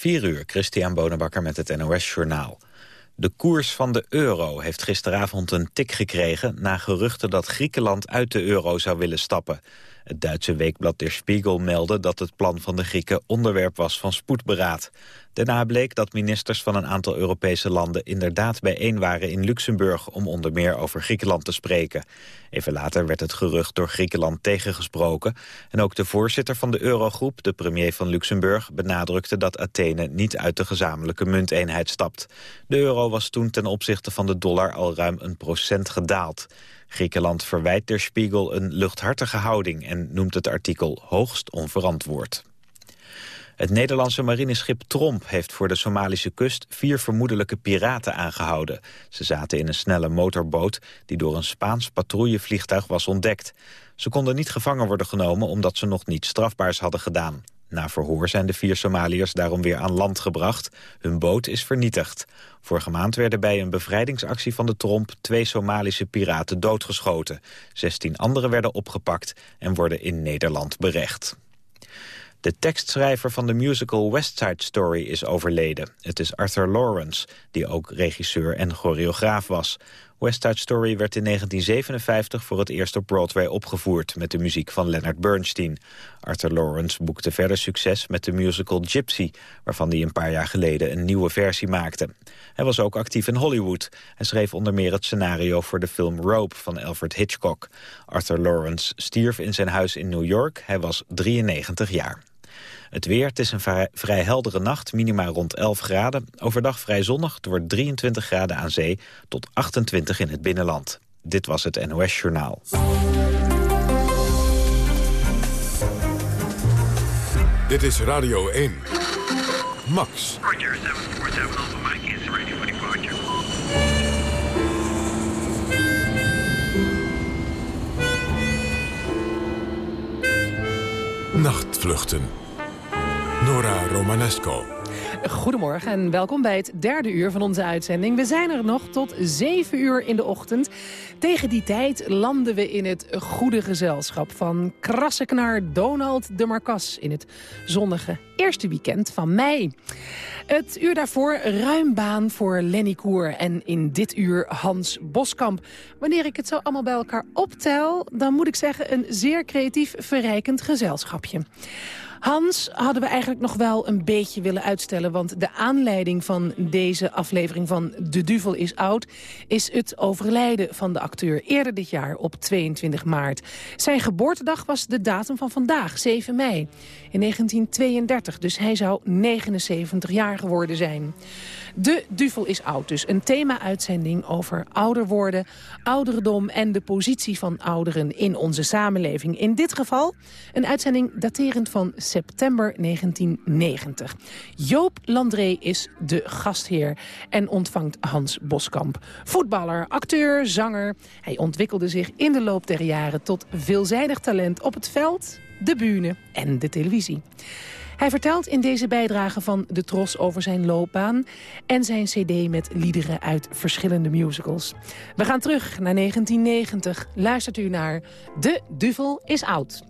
4 uur, Christian Bonenbakker met het NOS Journaal. De koers van de euro heeft gisteravond een tik gekregen... na geruchten dat Griekenland uit de euro zou willen stappen. Het Duitse weekblad Der Spiegel meldde dat het plan van de Grieken onderwerp was van spoedberaad. Daarna bleek dat ministers van een aantal Europese landen inderdaad bijeen waren in Luxemburg om onder meer over Griekenland te spreken. Even later werd het gerucht door Griekenland tegengesproken en ook de voorzitter van de Eurogroep, de premier van Luxemburg, benadrukte dat Athene niet uit de gezamenlijke munteenheid stapt. De euro was toen ten opzichte van de dollar al ruim een procent gedaald. Griekenland verwijt der Spiegel een luchthartige houding en noemt het artikel hoogst onverantwoord. Het Nederlandse marineschip Tromp heeft voor de Somalische kust vier vermoedelijke piraten aangehouden. Ze zaten in een snelle motorboot die door een Spaans patrouillevliegtuig was ontdekt. Ze konden niet gevangen worden genomen omdat ze nog niets strafbaars hadden gedaan. Na verhoor zijn de vier Somaliërs daarom weer aan land gebracht. Hun boot is vernietigd. Vorige maand werden bij een bevrijdingsactie van de Tromp... twee Somalische piraten doodgeschoten. Zestien anderen werden opgepakt en worden in Nederland berecht. De tekstschrijver van de musical West Side Story is overleden. Het is Arthur Lawrence, die ook regisseur en choreograaf was. West Side Story werd in 1957 voor het eerst op Broadway opgevoerd... met de muziek van Leonard Bernstein. Arthur Lawrence boekte verder succes met de musical Gypsy... waarvan hij een paar jaar geleden een nieuwe versie maakte. Hij was ook actief in Hollywood. Hij schreef onder meer het scenario voor de film Rope van Alfred Hitchcock. Arthur Lawrence stierf in zijn huis in New York. Hij was 93 jaar. Het weer, het is een vrij, heldere nacht, minima rond 11 graden. Overdag vrij zonnig, het wordt 23 graden aan zee tot 28 in het binnenland. Dit was het NOS Journaal. Dit is Radio 1. Max. Roger, 747 Alpha Mike is. Nachtvluchten. Nora Romanesco. Goedemorgen en welkom bij het derde uur van onze uitzending. We zijn er nog tot zeven uur in de ochtend. Tegen die tijd landen we in het goede gezelschap van krassenknar Donald de Marcas... in het zonnige eerste weekend van mei. Het uur daarvoor ruim baan voor Lenny Koer en in dit uur Hans Boskamp. Wanneer ik het zo allemaal bij elkaar optel, dan moet ik zeggen een zeer creatief verrijkend gezelschapje. Hans hadden we eigenlijk nog wel een beetje willen uitstellen... want de aanleiding van deze aflevering van De Duvel is Oud... is het overlijden van de acteur eerder dit jaar op 22 maart. Zijn geboortedag was de datum van vandaag, 7 mei, in 1932. Dus hij zou 79 jaar geworden zijn. De Duvel is oud, dus een thema-uitzending over ouder worden, ouderdom en de positie van ouderen in onze samenleving. In dit geval een uitzending daterend van september 1990. Joop Landré is de gastheer en ontvangt Hans Boskamp. Voetballer, acteur, zanger. Hij ontwikkelde zich in de loop der jaren tot veelzijdig talent op het veld, de bühne en de televisie. Hij vertelt in deze bijdrage van De Tros over zijn loopbaan... en zijn cd met liederen uit verschillende musicals. We gaan terug naar 1990. Luistert u naar De Duvel is Oud.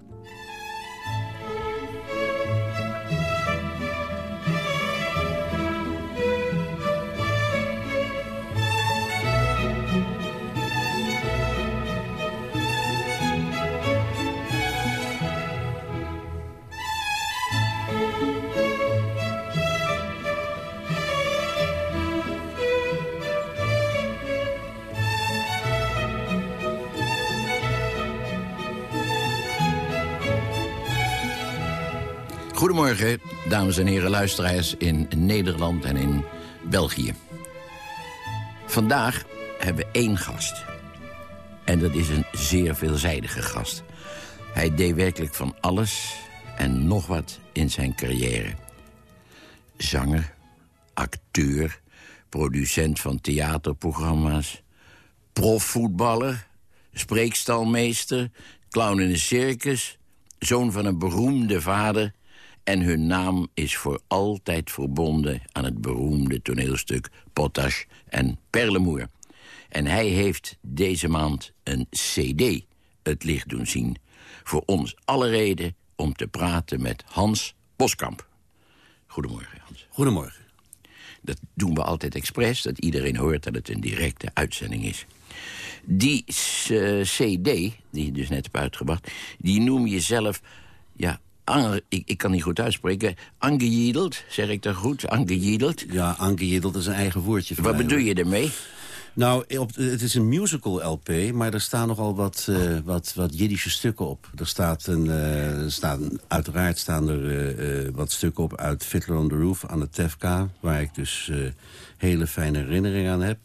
Goedemorgen, dames en heren luisteraars in Nederland en in België. Vandaag hebben we één gast. En dat is een zeer veelzijdige gast. Hij deed werkelijk van alles en nog wat in zijn carrière. Zanger, acteur, producent van theaterprogramma's... profvoetballer, spreekstalmeester, clown in een circus... zoon van een beroemde vader en hun naam is voor altijd verbonden aan het beroemde toneelstuk Potash en Perlemoer. En hij heeft deze maand een cd het licht doen zien. Voor ons alle reden om te praten met Hans Boskamp. Goedemorgen, Hans. Goedemorgen. Dat doen we altijd expres, dat iedereen hoort dat het een directe uitzending is. Die eh, cd, die je dus net hebt uitgebracht... die noem je zelf, ja, ik, ik kan niet goed uitspreken... angejiedeld, zeg ik dat goed? Angejiedeld. Ja, Anke Jiddelt is een eigen woordje Wat mij, bedoel hoor. je ermee? Nou, op, het is een musical LP, maar er staan nogal wat, eh wat, wat Jiddische stukken op. Er staat een, staan, uiteraard staan er eh, wat stukken op uit Fiddler on the Roof aan de Tefka... waar ik dus hele fijne herinneringen aan heb.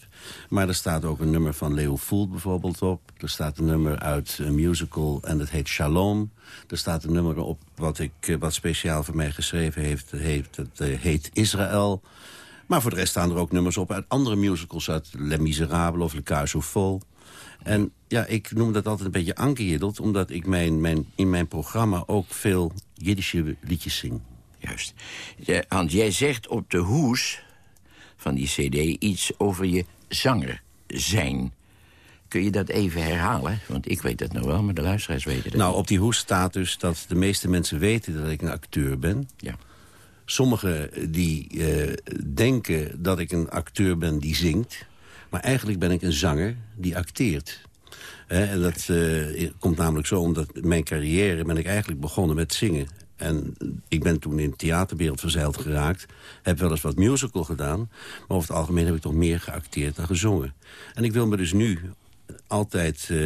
Maar er staat ook een nummer van Leo Fool bijvoorbeeld op. Er staat een nummer uit een musical en dat heet Shalom. Er staat een nummer op wat, ik, eh, wat speciaal voor mij geschreven heeft. heeft het eh, heet Israël. Maar voor de rest staan er ook nummers op uit andere musicals... uit Les Miserables of Le Cage au Vol. En ja, ik noem dat altijd een beetje ankejiddeld... omdat ik mijn, mijn, in mijn programma ook veel Jiddische liedjes zing. Juist. Hans, jij zegt op de hoes van die cd iets over je zanger zijn. Kun je dat even herhalen? Want ik weet dat nog wel, maar de luisteraars weten dat Nou, op die hoes staat dus dat de meeste mensen weten dat ik een acteur ben. Ja. Sommigen die eh, denken dat ik een acteur ben die zingt. Maar eigenlijk ben ik een zanger die acteert. En dat eh, komt namelijk zo omdat mijn carrière ben ik eigenlijk begonnen met zingen. En ik ben toen in de theaterwereld verzeild geraakt. Heb wel eens wat musical gedaan. Maar over het algemeen heb ik toch meer geacteerd dan gezongen. En ik wil me dus nu altijd... eh,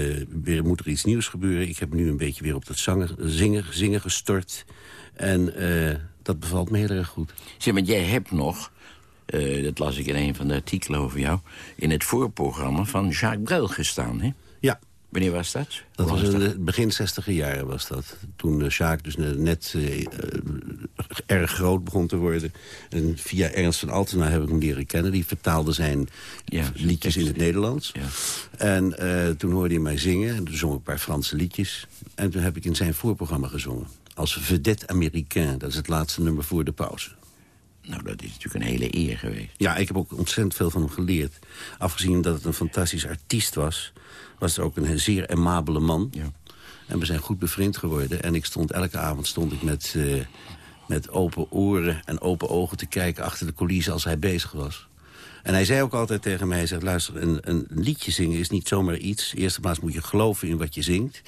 weer moet er iets nieuws gebeuren. Ik heb nu een beetje weer op dat zanger, zingen, zingen gestort. En eh, dat bevalt me heel erg goed. Zeg, maar jij hebt nog, eh, dat las ik in een van de artikelen over jou... in het voorprogramma van Jacques Brel gestaan, hè? Ja, Wanneer was dat? dat was in de begin 60 jaren was dat. Toen uh, Sjaak dus net, net eh, eh, erg groot begon te worden. En via Ernst van Altena heb ik hem leren kennen. Die vertaalde zijn Ja, liedjes in het. Nederlands. Ja. En eh, toen hoorde hij mij zingen. En toen zong ik een paar Franse liedjes. En toen heb ik in zijn voorprogramma gezongen. Als vedette américain. Dat is het laatste nummer voor de pauze. Nou, dat is natuurlijk een hele eer geweest. Ja, ik heb ook ontzettend veel van hem geleerd. Afgezien dat het een fantastisch artiest was... was ook een zeer aimabele man. Ja. En we zijn goed bevriend geworden. En ik stond elke avond stond ik met, eh, met open oren en open ogen te kijken... achter de coulissen als hij bezig was. En hij zei ook altijd tegen mij, hij zegt, luister, een, een liedje zingen is niet zomaar iets. In eerste plaats moet je geloven in wat je zingt.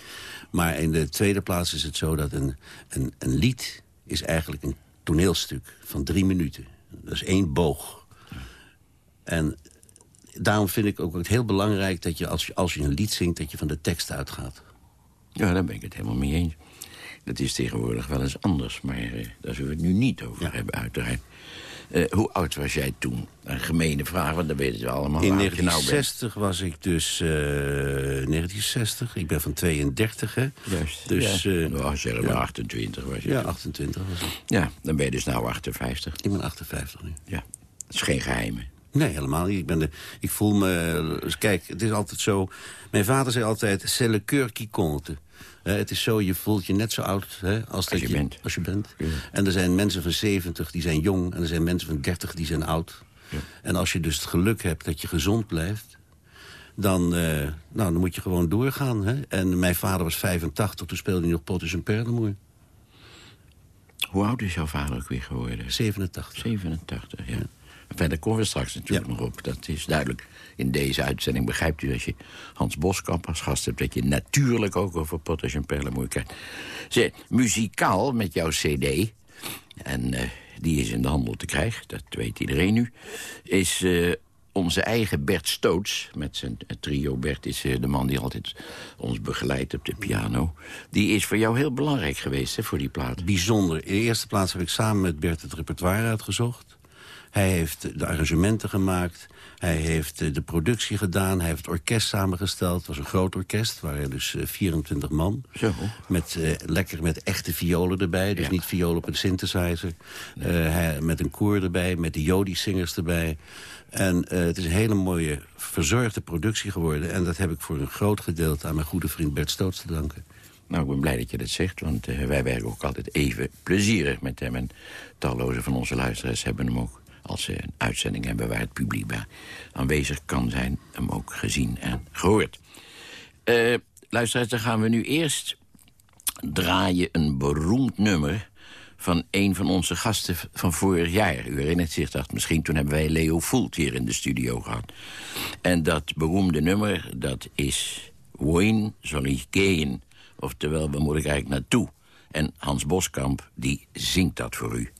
Maar in de tweede plaats is het zo dat een, een, een lied is eigenlijk een toneelstuk van drie minuten. Dat is één boog. En daarom vind ik ook het heel belangrijk dat je als, je als je een lied zingt... dat je van de tekst uitgaat. Ja, daar ben ik het helemaal mee eens. Dat is tegenwoordig wel eens anders, maar eh, daar zullen we het nu niet over Ja. hebben, uiteraard. Eh, hoe oud was jij toen? Een gemene vraag, want dan weten ze allemaal In hoe oud je nou bent. 1960 was ik dus... eh 1960, ik ben van 32, hè? Juist, Dus, ja. eh, nou, zeg maar ja. 28 was je. Ja, toen. 28 was ik. ja, dan ben je dus nou 58. Ik ben 58 nu. Ja, dat is geen geheim. Nee, helemaal niet. Ik, ben de, ik voel me... Kijk, het is altijd zo... Mijn vader zei altijd, c'est le cœur qui compte. Hè, het is zo, je voelt je net zo oud hè, als, dat je bent. Als je bent. Ja. En er zijn mensen van 70 die zijn jong... en er zijn mensen van 30 die zijn oud. Ja. En als je dus het geluk hebt dat je gezond blijft... dan, eh, nou, dan moet je gewoon doorgaan. Hè? En mijn vader was 85, toen speelde hij nog Potters en Perlemoer. Hoe oud is jouw vader ook weer geworden? 87. 87, ja. Daar komen we straks natuurlijk Ja. nog op. Dat is duidelijk. In deze uitzending begrijpt u als je Hans Boskamp als gast hebt... dat je natuurlijk ook over Potters en Perlemoer kijkt. Zeg, muzikaal met jouw cd... en eh, die is in de handel te krijgen, dat weet iedereen nu... is eh, onze eigen Bert Stoots, met zijn trio. Bert is eh, de man die altijd ons begeleidt op de piano. Die is voor jou heel belangrijk geweest, hè, voor die plaat. bijzonder. In de eerste plaats heb ik samen met Bert het repertoire uitgezocht. Hij heeft de arrangementen gemaakt. Hij heeft eh, de productie gedaan. Hij heeft het orkest samengesteld. Het was een groot orkest. Waren dus eh, 24 man. Zo. Met, eh, lekker met echte violen erbij. Dus Ja. niet violen op een synthesizer. Eh, hij, met een koor erbij. Met de Jodi-singers erbij. En eh, het is een hele mooie, verzorgde productie geworden. En dat heb ik voor een groot gedeelte aan mijn goede vriend Bert Stoots te danken. Nou, ik ben blij dat je dat zegt, want eh, wij werken ook altijd even plezierig met hem. En talloze van onze luisteraars hebben hem ook, als ze een uitzending hebben... waar het publiek bij aanwezig kan zijn, hem ook gezien en gehoord. Eh luisteraars, dan gaan we nu eerst draaien een beroemd nummer... van een van onze gasten van vorig jaar. U herinnert zich dat misschien, toen hebben wij Leo Voelt hier in de studio gehad. En dat beroemde nummer, dat is Wohin zal ik? Oftewel, waar moet ik eigenlijk naartoe? En Hans Boskamp, die zingt dat voor u.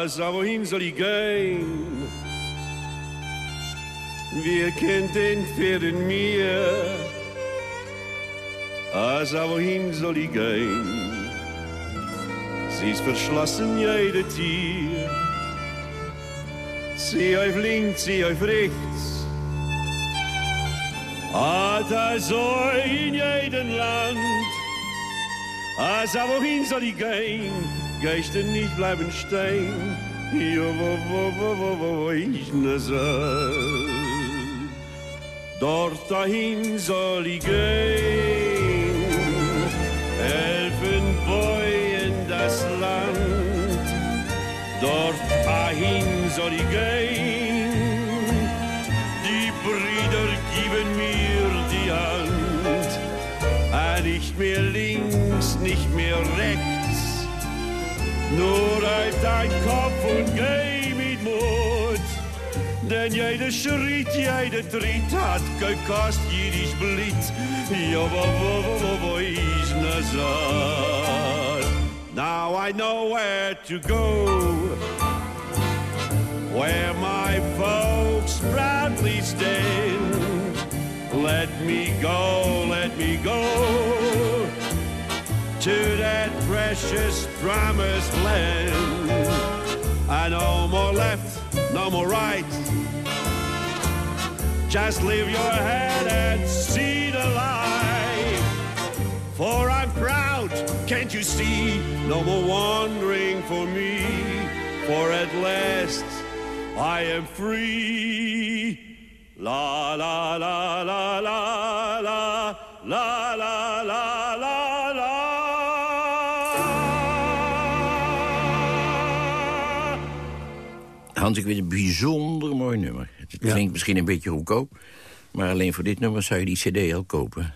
Also wohin soll ich gehen? Wer kennt den Pferden mir? Also wohin soll ich gehen? Sie ist verschlossen, jede Tür. Sie auf links, sie auf rechts. Ah, da so in jedem Land. Also wohin soll ich gehen? Geister nicht bleiben stehen. Ja, wo, wo, wo, wo, wo, wo ich nur soll. Dort dahin soll ich gehen. Helfen Bäuen das Land. Dort dahin soll ich gehen. Die Brüder geben mir die Hand. Ah, nicht mehr links, nicht mehr rechts. Halt dein. Denn Blit. Ja, wo, wo, wo, wo, wo Nazar? Now I know where to go. Where my folks proudly stand. Let me go, let me go to that precious promised land. I no more left, no more right. Just leave your head and see the light. For I'm proud, can't you see? No more wandering for me. For at last I am free. La la la la la la la la. Hans, ik weet een bijzonder mooi nummer. Het klinkt misschien een beetje goedkoop... maar alleen voor dit nummer zou je die cd al kopen.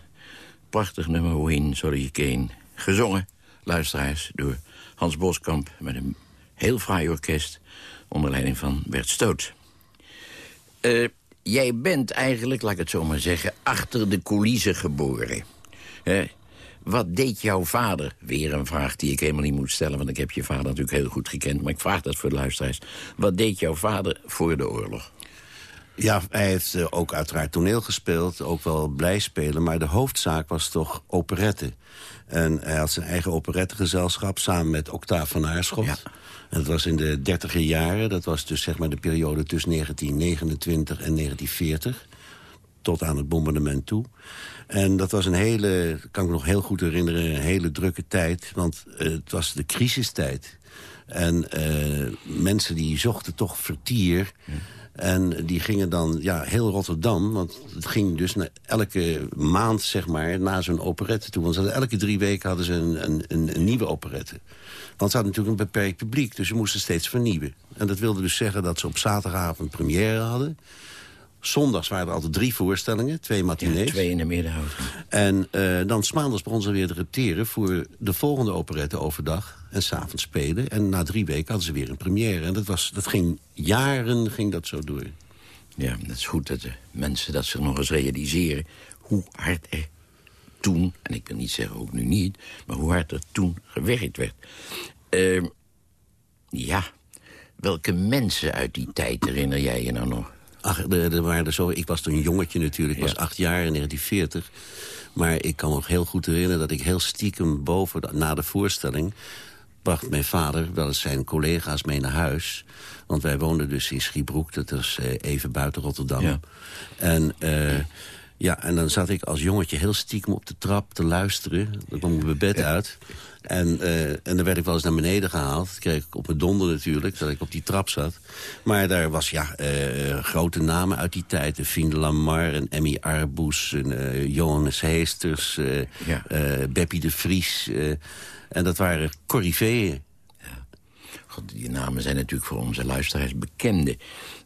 Prachtig nummer, Wohin, Sorry Kane. Gezongen, luisteraars, door Hans Boskamp... met een heel fraai orkest onder leiding van Bert Stoot. Eh, jij bent eigenlijk, laat ik het zo maar zeggen... achter de coulissen geboren. Hè? Wat deed jouw vader? Weer een vraag die ik helemaal niet moet stellen... want ik heb je vader natuurlijk heel goed gekend... maar ik vraag dat voor de luisteraars. Wat deed jouw vader voor de oorlog? Ja, hij heeft eh, ook uiteraard toneel gespeeld, ook wel blij spelen... maar de hoofdzaak was toch operette. En hij had zijn eigen operettegezelschap samen met Octave van Aarschot. Ja. En dat was in de dertiger jaren, dat was dus zeg maar de periode tussen 1929 en 1940... tot aan het bombardement toe. En dat was een hele, kan ik me nog heel goed herinneren, een hele drukke tijd. Want eh, het was de crisistijd. En eh, mensen die zochten toch vertier... En die gingen dan, ja, heel Rotterdam... want het ging dus elke maand, zeg maar, na zo'n operette toe. Want elke drie weken hadden ze een, een, een, een nieuwe operette. Want ze hadden natuurlijk een beperkt publiek, dus ze moesten steeds vernieuwen. En dat wilde dus zeggen dat ze op zaterdagavond première hadden. Zondags waren er altijd drie voorstellingen, twee matinees. Twee in de middenhout. En eh, dan maandags begon ze weer te repeteren voor de volgende operette overdag. En s'avonds spelen. En na drie weken hadden ze weer een première. En dat, was, dat ging jaren ging dat zo door. Ja, dat is goed dat de mensen dat zich nog eens realiseren... hoe hard er toen, en ik wil niet zeggen ook nu niet... maar hoe hard er toen gewerkt werd. Ehm, ja, welke mensen uit die tijd herinner jij je nou nog? Ach, er, er waren er zo, ik was toen een jongetje natuurlijk, ik was acht jaar in 1940. Maar ik kan me nog heel goed herinneren dat ik heel stiekem boven, de- na de voorstelling... bracht mijn vader wel eens zijn collega's mee naar huis. Want wij woonden dus in Schiebroek, dat is eh, even buiten Rotterdam. Ja. En, eh, ja, en dan zat ik als jongetje heel stiekem op de trap te luisteren. Dan kwam ik mijn bed uit. En, eh, en dan werd ik wel eens naar beneden gehaald. Dat kreeg ik op mijn donder natuurlijk, dat ik op die trap zat. Maar daar was ja, eh, grote namen uit die tijd. Fien Lamar en Emmy Arboes en eh, Johannes Heesters. eh Ja. eh, Beppie de Vries. eh, en dat waren corriveeën. God, die namen zijn natuurlijk voor onze luisteraars bekende.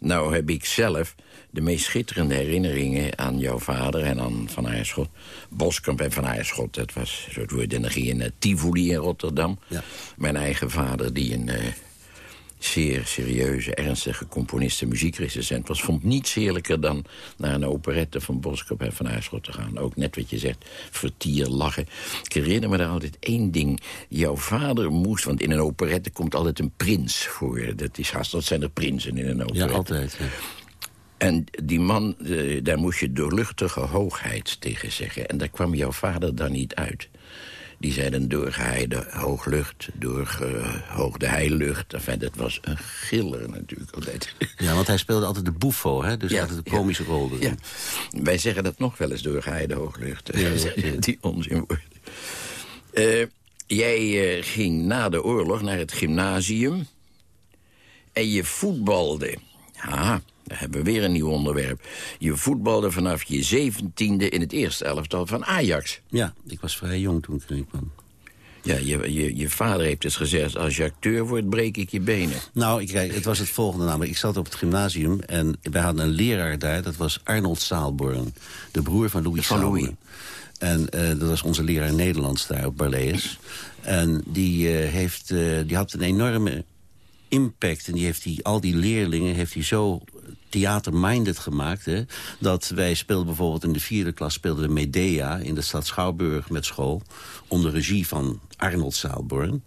Nou heb ik zelf de meest schitterende herinneringen aan jouw vader en aan Van Aerschot. Boskamp en Van Aerschot, dat was een soort woord. En dan ging je naar Tivoli in Rotterdam. Ja. Mijn eigen vader, die een eh, zeer serieuze, ernstige componist en muziekrecensent was... vond niets heerlijker dan naar een operette van Boskamp en Van Aerschot te gaan. Ook net wat je zegt, vertier, lachen. Ik herinner me daar altijd één ding. Jouw vader moest, want in een operette komt altijd een prins voor. Dat, is haast, dat zijn er prinsen in een Ja, operette. altijd. ja. En die man, eh, daar moest je doorluchtige hoogheid tegen zeggen. En daar kwam jouw vader dan niet uit. Die zei dan doorgeheide hooglucht, doorgehoogde heilucht. Enfin, dat was een giller natuurlijk altijd. Ja, want hij speelde altijd de buffo, hè? dus Ja, altijd de ja. komische rol. Ja. Wij zeggen dat nog wel eens doorgeheide hooglucht. Die onzin wordt. Eh, jij eh, ging na de oorlog naar het gymnasium. En je voetbalde. Ja, daar hebben we weer een nieuw onderwerp. Je voetbalde vanaf je zeventiende in het eerste elftal van Ajax. Ja, ik was vrij jong toen ik erin kwam. Ja, je, je, je vader heeft dus gezegd... als je acteur wordt, breek ik je benen. Nou, ik, kijk, het was het volgende namelijk. Ik zat op het gymnasium en wij hadden een leraar daar. Dat was Arnold Saalborn, de broer van Louis Van Louis. En eh, dat was onze leraar Nederlands daar op Barlees. En die, eh, heeft, eh, die had een enorme impact. En die heeft die, al die leerlingen heeft hij zo theater-minded gemaakt. Hè, dat wij speelden bijvoorbeeld in de vierde klas... speelden we Medea in de stad Schouwburg met school... onder regie van Arnold Saalborn.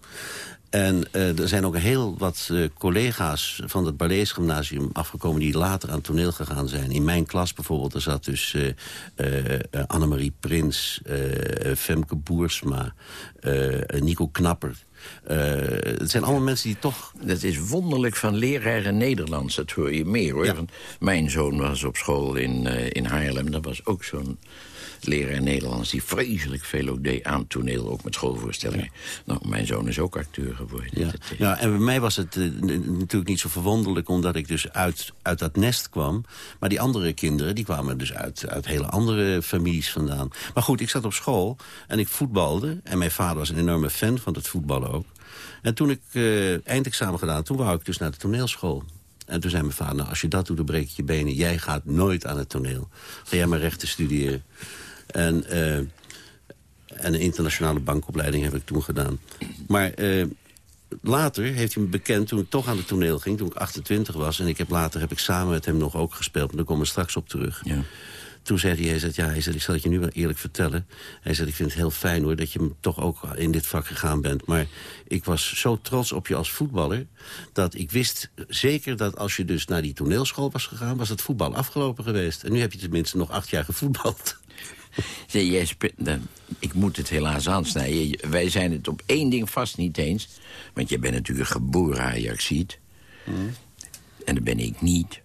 En eh, er zijn ook heel wat eh, collega's van het Barlees Gymnasium afgekomen... die later aan toneel gegaan zijn. In mijn klas bijvoorbeeld, er zat dus eh, Annemarie Prins... Femke Boersma, Nico Knapper... Eh, het zijn allemaal mensen die toch... Dat is wonderlijk van leraren Nederlands. Dat hoor je meer, hoor. Ja. Want mijn zoon was op school in, eh, in Haarlem. Dat was ook zo'n leraar Nederlands... die vreselijk veel ook deed aan toneel, ook met schoolvoorstellingen. Nou, mijn zoon is ook acteur geworden. Ja. Dat, eh, ja, en bij mij was het eh, natuurlijk niet zo verwonderlijk... omdat ik dus uit, uit dat nest kwam. Maar die andere kinderen die kwamen dus uit, uit hele andere families vandaan. Maar goed, ik zat op school en ik voetbalde. En mijn vader was een enorme fan van het voetballen ook. En toen ik eh, eindexamen gedaan, toen wou ik dus naar de toneelschool. En toen zei mijn vader, nou, als je dat doet, dan breek je je benen. Jij gaat nooit aan het toneel. Ga jij maar rechten studeren. En... eh, en een internationale bankopleiding heb ik toen gedaan. Maar eh, later heeft hij me bekend, toen ik toch aan het toneel ging... toen ik 28 was, en ik heb later heb ik samen met hem nog ook gespeeld... maar daar komen we straks op terug. Ja. Toen zei hij, hij zei, ja, hij zei, ik zal het je nu wel eerlijk vertellen. Hij zei, ik vind het heel fijn hoor, dat je toch ook in dit vak gegaan bent. Maar ik was zo trots op je als voetballer... dat ik wist zeker dat als je dus naar die toneelschool was gegaan... was het voetbal afgelopen geweest. En nu heb je tenminste nog acht jaar gevoetbald. Jij ik moet het helaas aansnijden. Wij zijn het op één ding vast niet eens. Want jij bent natuurlijk geboren Ajaxiet. En dat ben ik niet.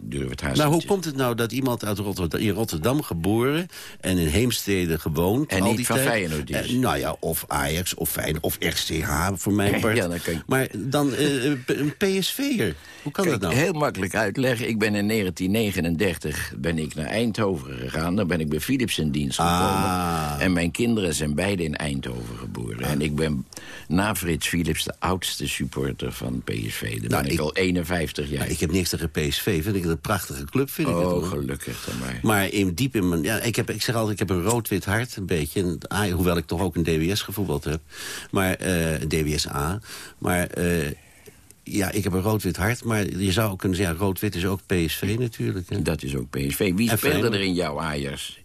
Durf het haast Nou, hoe komt het nou dat iemand uit Rotterdam, in Rotterdam geboren... en in Heemstede gewoond... En al niet die van tijd, Feyenoord is? Eh, nou ja, of Ajax, of Feyenoord, of RCH voor mijn part. Ja, dan kan je- Maar dan eh, eh, een PSV'er. Hoe kan Kijk, dat nou? heel makkelijk uitleggen. Ik ben in 1939 ben ik naar Eindhoven gegaan. Daar ben ik bij Philips in dienst gekomen. Ah. En mijn kinderen zijn beide in Eindhoven geboren. En ik ben na Frits Philips de oudste supporter van PSV. Daar ben ik, Nou, ik- al 51 jaar. Nou, ik heb niks tegen PSV, vind ik een prachtige club, vind ik het. oh, gelukkig dan maar. Maar in, diep in mijn... Ja, ik, heb, ik zeg altijd, ik heb een rood-wit hart, een beetje. En, ah, hoewel ik toch ook een DWS gevoetbald heb. Maar, eh DWS-A. Maar... eh, ja, ik heb een rood-wit hart, maar je zou ook kunnen zeggen... rood-wit is ook PSV natuurlijk. Hè? Dat is ook PSV. Wie speelde er in jouw Ajax?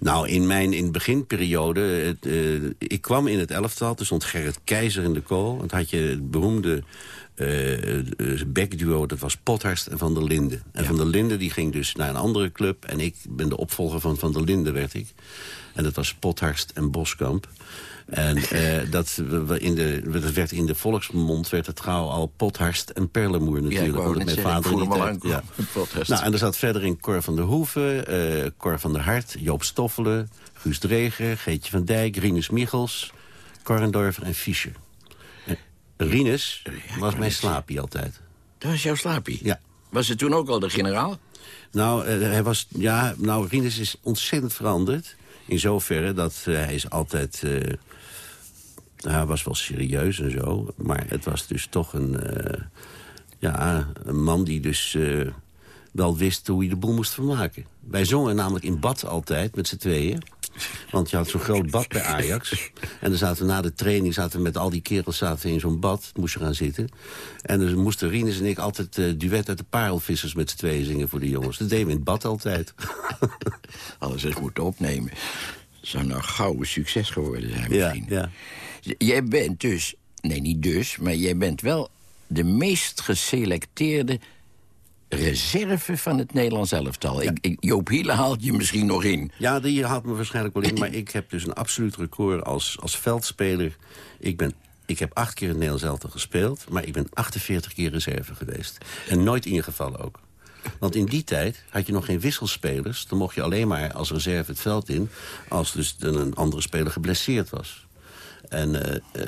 Nou, in mijn in beginperiode... Het, eh, ik kwam in het elftal, er stond Gerrit Keizer in de kool. Want had je het beroemde eh, backduo, dat was Pothorst en Van der Linden. En Van der Linden die ging dus naar een andere club... en ik ben de opvolger van Van der Linden, werd ik. En dat was Pothorst en Boskamp. En eh, dat, in de, dat werd in de volksmond werd het gauw al Pothorst en Perlemoer natuurlijk. ik omdat net mijn zeggen, ik vader voel hem al. Pothorst. Nou, en er zat verder in Cor van der Hoeven, eh, Cor van der Hart, Joop Stoffelen... Guus Dreger, Geetje van Dijk, Rinus Michels, Korrendorfer en Fischer. En Rinus was mijn slaapie altijd. Dat was jouw slaapie? Ja. Was het toen ook al de generaal? Nou, eh, hij was, ja, nou, Rinus is ontzettend veranderd. In zoverre dat eh, hij is altijd... eh, hij was wel serieus en zo. Maar het was dus toch een... eh, ja, een man die dus... eh, wel wist hoe hij de boel moest vermaken. Wij zongen namelijk in bad altijd, met z'n tweeën. Want je had zo'n groot bad bij Ajax. En dan zaten we na de training zaten we met al die kerels zaten in zo'n bad. Moest je gaan zitten. En dan moesten Rinus en ik altijd eh, duet uit de parelvissers met z'n tweeën zingen voor de jongens. Dat deden we in het bad altijd. Alles eens moeten opnemen. Zou nou gauw een succes geworden zijn ja, misschien. ja. Jij bent dus, nee niet dus, maar jij bent wel de meest geselecteerde reserve van het Nederlands elftal. Ik, ik, Joop Hiele haalt je misschien nog in. Ja, die haalt me waarschijnlijk wel in. Maar ik heb dus een absoluut record als, als veldspeler. Ik, ben, ik heb acht keer in het Nederlands elftal gespeeld... maar ik ben 48 keer reserve geweest. En nooit ingevallen ook. Want in die tijd had je nog geen wisselspelers. Dan mocht je alleen maar als reserve het veld in... als dus een andere speler geblesseerd was. En eh,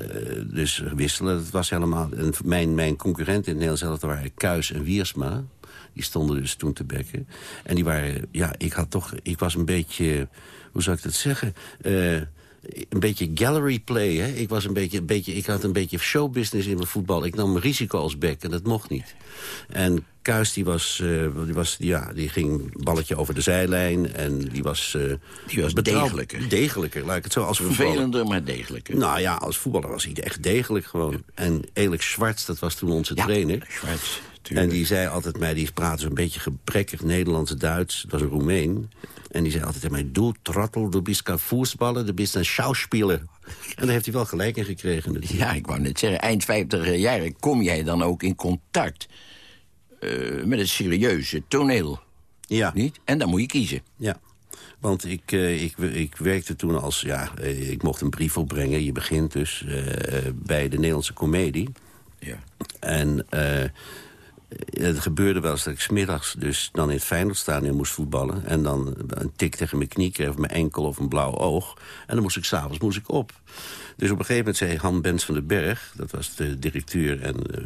dus wisselen, dat was helemaal... En mijn, mijn concurrenten in Nederlands elftal waren Kuis en Wiersma. Die stonden dus toen te bekken. En die waren, ja, ik had toch, ik was een beetje, hoe zou ik dat zeggen? Eh, een beetje gallery play, hè? Ik, was een beetje, een beetje, ik had een beetje showbusiness in mijn voetbal. Ik nam risico als bek en dat mocht niet. En Kuis, die was, eh, die was, ja, die ging balletje over de zijlijn. En die was... eh, Die was degelijker. Degelijker, laat ik het zo als voetballer. Vervelender, maar degelijker. Nou ja, als voetballer was hij echt degelijk gewoon. En Elik Schwartz, dat was toen onze ja, trainer. Schwarz, En die zei altijd mij, die praatte zo'n beetje gebrekkig Nederlands-Duits. Dat was een Roemeen. En die zei altijd tegen mij, du trottel, du bist kein voetballer, du bist een schauspieler. En daar heeft hij wel gelijk in gekregen. Ja, ik wou net zeggen, eind 50 jaren kom jij dan ook in contact... eh, met het serieuze toneel, Ja, niet? En dan moet je kiezen. ja. Want ik, eh, ik, ik werkte toen als, ja, eh, ik mocht een brief opbrengen. Je begint dus bij de Nederlandse Comedie. Ja. En het gebeurde wel eens dat ik smiddags dus dan in het Feyenoordstadion moest voetballen. En dan een tik tegen mijn knie kreeg of mijn enkel of een blauw oog. En dan moest ik s'avonds moest ik op. Dus op een gegeven moment zei Han Bens van den Berg... dat was de directeur en de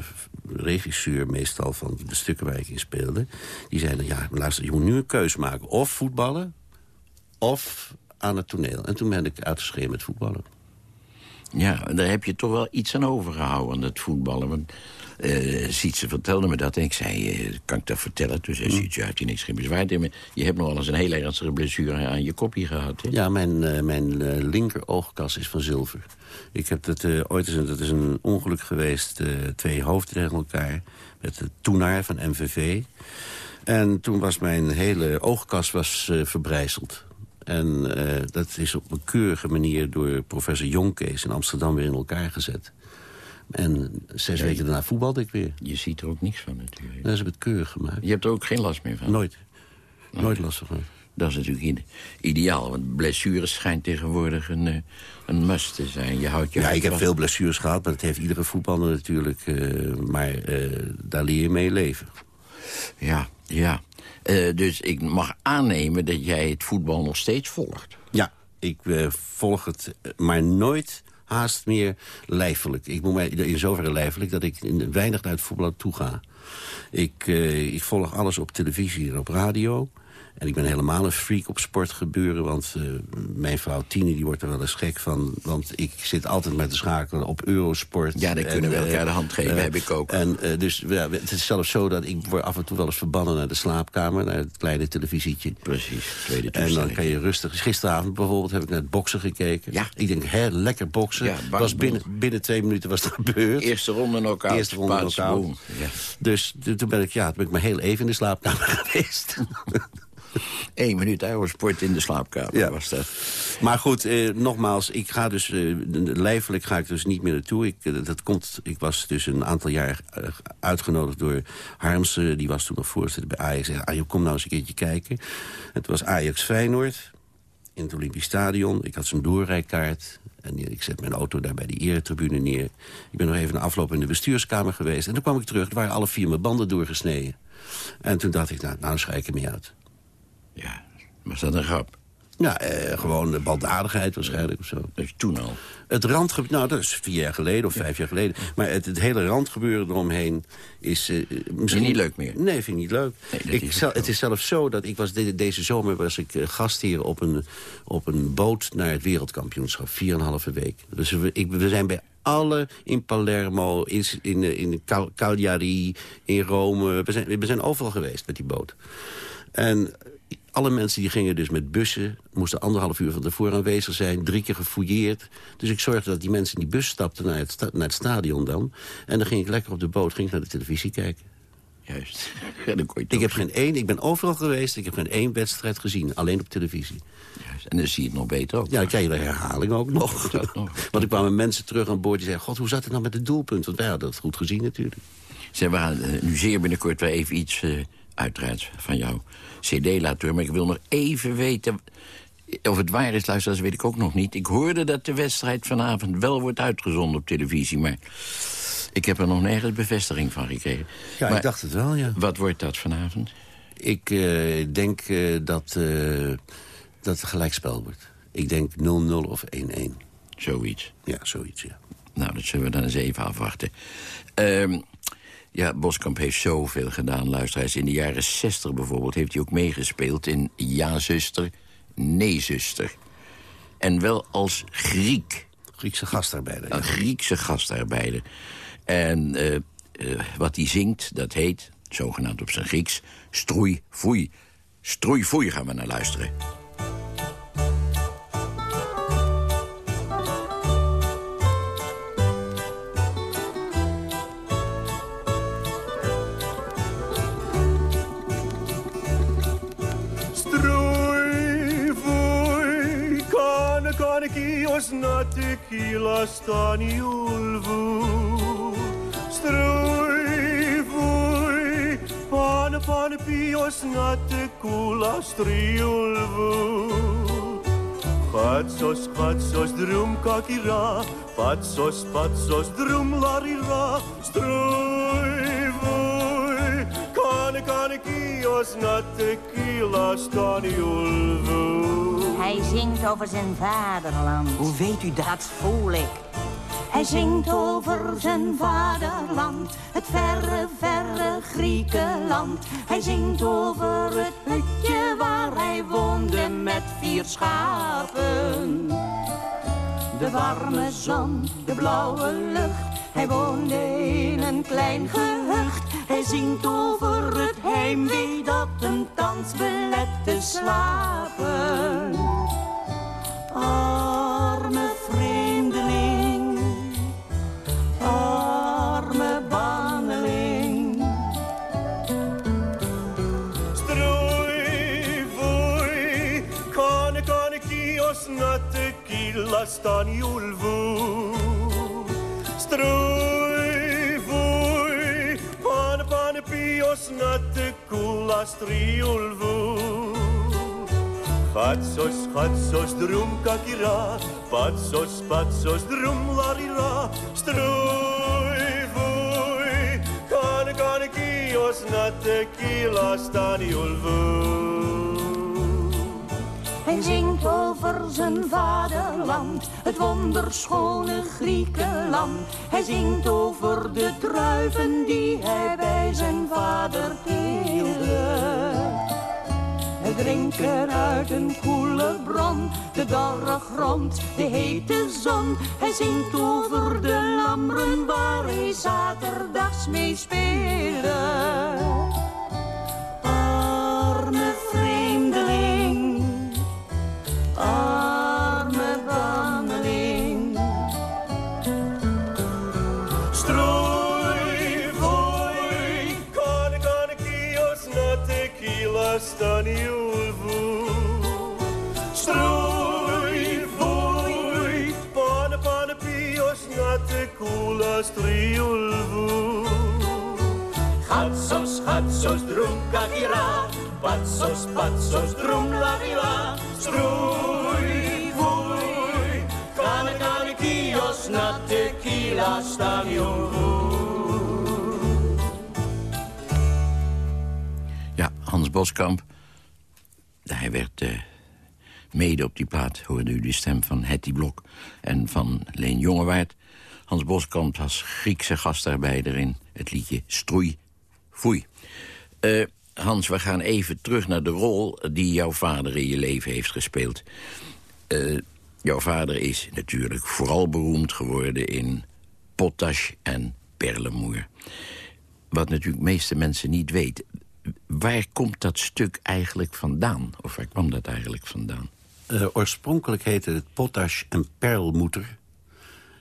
regisseur meestal van de stukken waar ik in speelde... die zei dan, ja, luister, je moet nu een keus maken. Of voetballen, of aan het toneel. En toen ben ik uitgeschreven met voetballen. Ja, daar heb je toch wel iets aan overgehouden, aan het voetballen. Want eh Sietse vertelde me dat en ik zei, eh, kan ik dat vertellen? Toen zei Sietse, ja, je niks geen bezwaar tegen me. Je hebt nog wel eens een hele ernstige blessure aan je kopje gehad, hè? Ja, mijn, eh, mijn linker oogkas is van zilver. Ik heb dat ooit eens, een- dat is een ongeluk geweest, twee hoofden tegen elkaar, met de toenaar van MVV. En toen was mijn hele oogkas was, verbrijzeld. En dat is op een keurige manier door professor Jonkees in Amsterdam weer in elkaar gezet. En zes weken daarna voetbalde ik weer. Je ziet er ook niks van natuurlijk. Dat is het keurig gemaakt. Je hebt er ook geen last meer van. Nooit. Nooit lastig van. Dat is natuurlijk ide- ideaal, want blessures schijnt tegenwoordig een, eh, een must te zijn. Je houdt je Ja, ik heb vast. veel blessures gehad, maar dat heeft iedere voetballer natuurlijk. eh, maar eh, daar leer je mee leven. Ja, ja. Dus ik mag aannemen dat jij het voetbal nog steeds volgt. Ja, ik volg het, maar nooit haast meer lijfelijk. Ik moet mij in zoverre lijfelijk dat ik in- weinig naar het voetbal toe ga. Ik, eh, ik volg alles op televisie en op radio. En ik ben helemaal een freak op sportgebeuren. Want eh, mijn vrouw Tine die wordt er wel eens gek van. Want ik zit altijd met te schakelen op Eurosport. Ja, dan kunnen we elkaar de hand geven, eh, heb ik ook. En eh, dus ja, het is zelfs zo dat ik word af en toe wel eens verbannen naar de slaapkamer. Naar het kleine televisietje. Precies, tweede En dan kan je rustig... Gisteravond bijvoorbeeld heb ik naar het boksen gekeken. Ja. Ik denk, hè, lekker boksen. Ja, was binnen, binnen twee minuten was het gebeurd. Eerste ronde knock-out. Eerste ronde knock-out. Ja. Dus toen ben ik, ja, toen ben ik maar heel even in de slaapkamer geweest. Eén minuut sport in de slaapkamer Ja. was dat. maar goed, eh, nogmaals, ik ga dus, eh, lijfelijk ga ik dus niet meer naartoe. Ik, eh, dat komt, ik was dus een aantal jaar eh, uitgenodigd door Harmsen. Die was toen nog voorzitter bij Ajax. Zei, ah, joh, kom nou eens een keertje kijken. Het was Ajax Feyenoord in het Olympisch Stadion. Ik had zo'n doorrijkaart. En ik zet mijn auto daar bij de eretribune neer. Ik ben nog even na afloop in de bestuurskamer geweest. En toen kwam ik terug. Er waren alle vier mijn banden doorgesneden. En toen dacht ik, nou, nou schrijf ik ermee uit. Ja, was dat een grap? Ja, eh, gewoon de baldadigheid waarschijnlijk of zo. Dus toen al. Het randgebied, nou dat is vier jaar geleden of vijf jaar geleden. Maar het, het hele randgebeuren eromheen is... eh, misschien niet leuk meer? Nee, vind ik niet leuk. Nee, ik, is zel- ook het is zelfs zo dat ik was de- deze zomer was ik eh, gast hier op een, op een boot naar het wereldkampioenschap. Vier en een halve week. Dus we, ik, we zijn bij alle in Palermo, in, in, in Cal- Cagliari, in Rome. We zijn, we zijn overal geweest met die boot. En alle mensen die gingen dus met bussen... moesten anderhalf uur van tevoren aanwezig zijn. Drie keer gefouilleerd. Dus ik zorgde dat die mensen in die bus stapten naar het, sta- naar het stadion dan. En dan ging ik lekker op de boot ging ik naar de televisie kijken. Juist. Ja, dan kon je Ik, heb geen één, ik ben overal geweest. Ik heb geen één wedstrijd gezien. Alleen op televisie. Juist. En dan zie je het nog beter ook. Ja, dan krijg je de herhaling ook nog. Dat nog. Want er kwamen mensen terug aan boord die zeiden... God, hoe zat het nou met het doelpunt? Want wij hadden het goed gezien natuurlijk. Zeg, we gaan eh, nu zeer binnenkort wel even iets, eh, uiteraard, van jouw cd laten horen. Maar ik wil nog even weten... Of het waar is, luister, dat weet ik ook nog niet. Ik hoorde dat de wedstrijd vanavond wel wordt uitgezonden op televisie... maar ik heb er nog nergens bevestiging van gekregen. Ja, Maar ik dacht het wel, ja. Wat wordt dat vanavond? Ik eh, denk eh, dat, eh, dat het gelijkspel wordt. Ik denk 0-0 of 1-1. Zoiets. Ja, zoiets, ja. Nou, dat zullen we dan eens even afwachten. Ehm, ja, Boskamp heeft zoveel gedaan, luisteraars. In de jaren 60 bijvoorbeeld heeft hij ook meegespeeld in Ja, zuster, Nee, zuster. En wel als Griek. Griekse gastarbeider. Een Griekse gastarbeider. En eh, eh, wat hij zingt, dat heet, zogenaamd op zijn Grieks... Stroei, foei. Stroei, foei gaan we naar luisteren. Tequila staniulvu. Strooi, voi, pan pan pios na striulvu. Patsos, patsos, drum kakira, patsos, patsos, drum larira, strui voi, kan kan kios na tequila. Hij zingt over zijn vaderland. Hoe weet u dat? Dat voel ik. Hij zingt over zijn vaderland, het verre, verre Griekenland. Hij zingt over het hutje waar hij woonde met vier schapen. De warme zon, de blauwe lucht. Hij woonde in een klein gehucht. Hij zingt over het heimwee dat hem thans belet te slapen. Arme tequila staniulvu. Strui voi, pan pan pios na tequila striulvu. Gatsos, gatsos, drum kakira, patsos, patsos, drum larira, strui voi, kan kios na tequila staniulvu. Hij zingt over zijn vaderland, het wonderschone Griekenland. Hij zingt over de druiven die hij bij zijn vader teelde. Hij drinkt er uit een koele bron, de dorre grond, de hete zon. Hij zingt over de lammeren waar hij zaterdags mee speelde. Tequila striulvu. Gatsos, gatsos, drum kakira, patsos, patsos, drum larila. Strui voi, kan kan kios na tequila staniulvu. Ja, Hans Boskamp. Hij werd eh, Mede op die plaat hoorde u de stem van Hetty Blok en van Leen Jongewaard. Hans Boskamp was Griekse gastarbeider in het liedje Stroei, Foei. Eh, Hans, we gaan even terug naar de rol die jouw vader in je leven heeft gespeeld. Eh, jouw vader is natuurlijk vooral beroemd geworden in Potash en Perlemoer. Wat natuurlijk de meeste mensen niet weten. Waar komt dat stuk eigenlijk vandaan? Of waar kwam dat eigenlijk vandaan? Uh, oorspronkelijk heette het Potash en Perlmutter.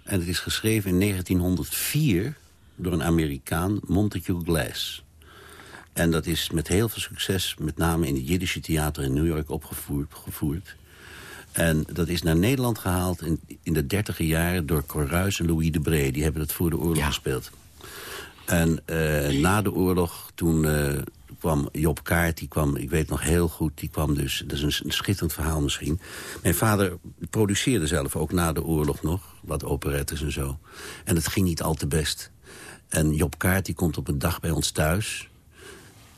En het is geschreven in 1904 door een Amerikaan, Montague Glass. En dat is met heel veel succes, met name in het Jiddische theater in New York opgevoerd. Gevoerd. En dat is naar Nederland gehaald in, in de dertiger jaren door Corruis en Louis de Bree. Die hebben het voor de oorlog gespeeld. En uh, na de oorlog, toen uh, Job Kaart, die kwam, ik weet nog heel goed, die kwam dus, dat is een, schitterend verhaal misschien. Mijn vader produceerde zelf ook na de oorlog nog, wat operettes en zo. En het ging niet al te best. En Job Kaart, die komt op een dag bij ons thuis.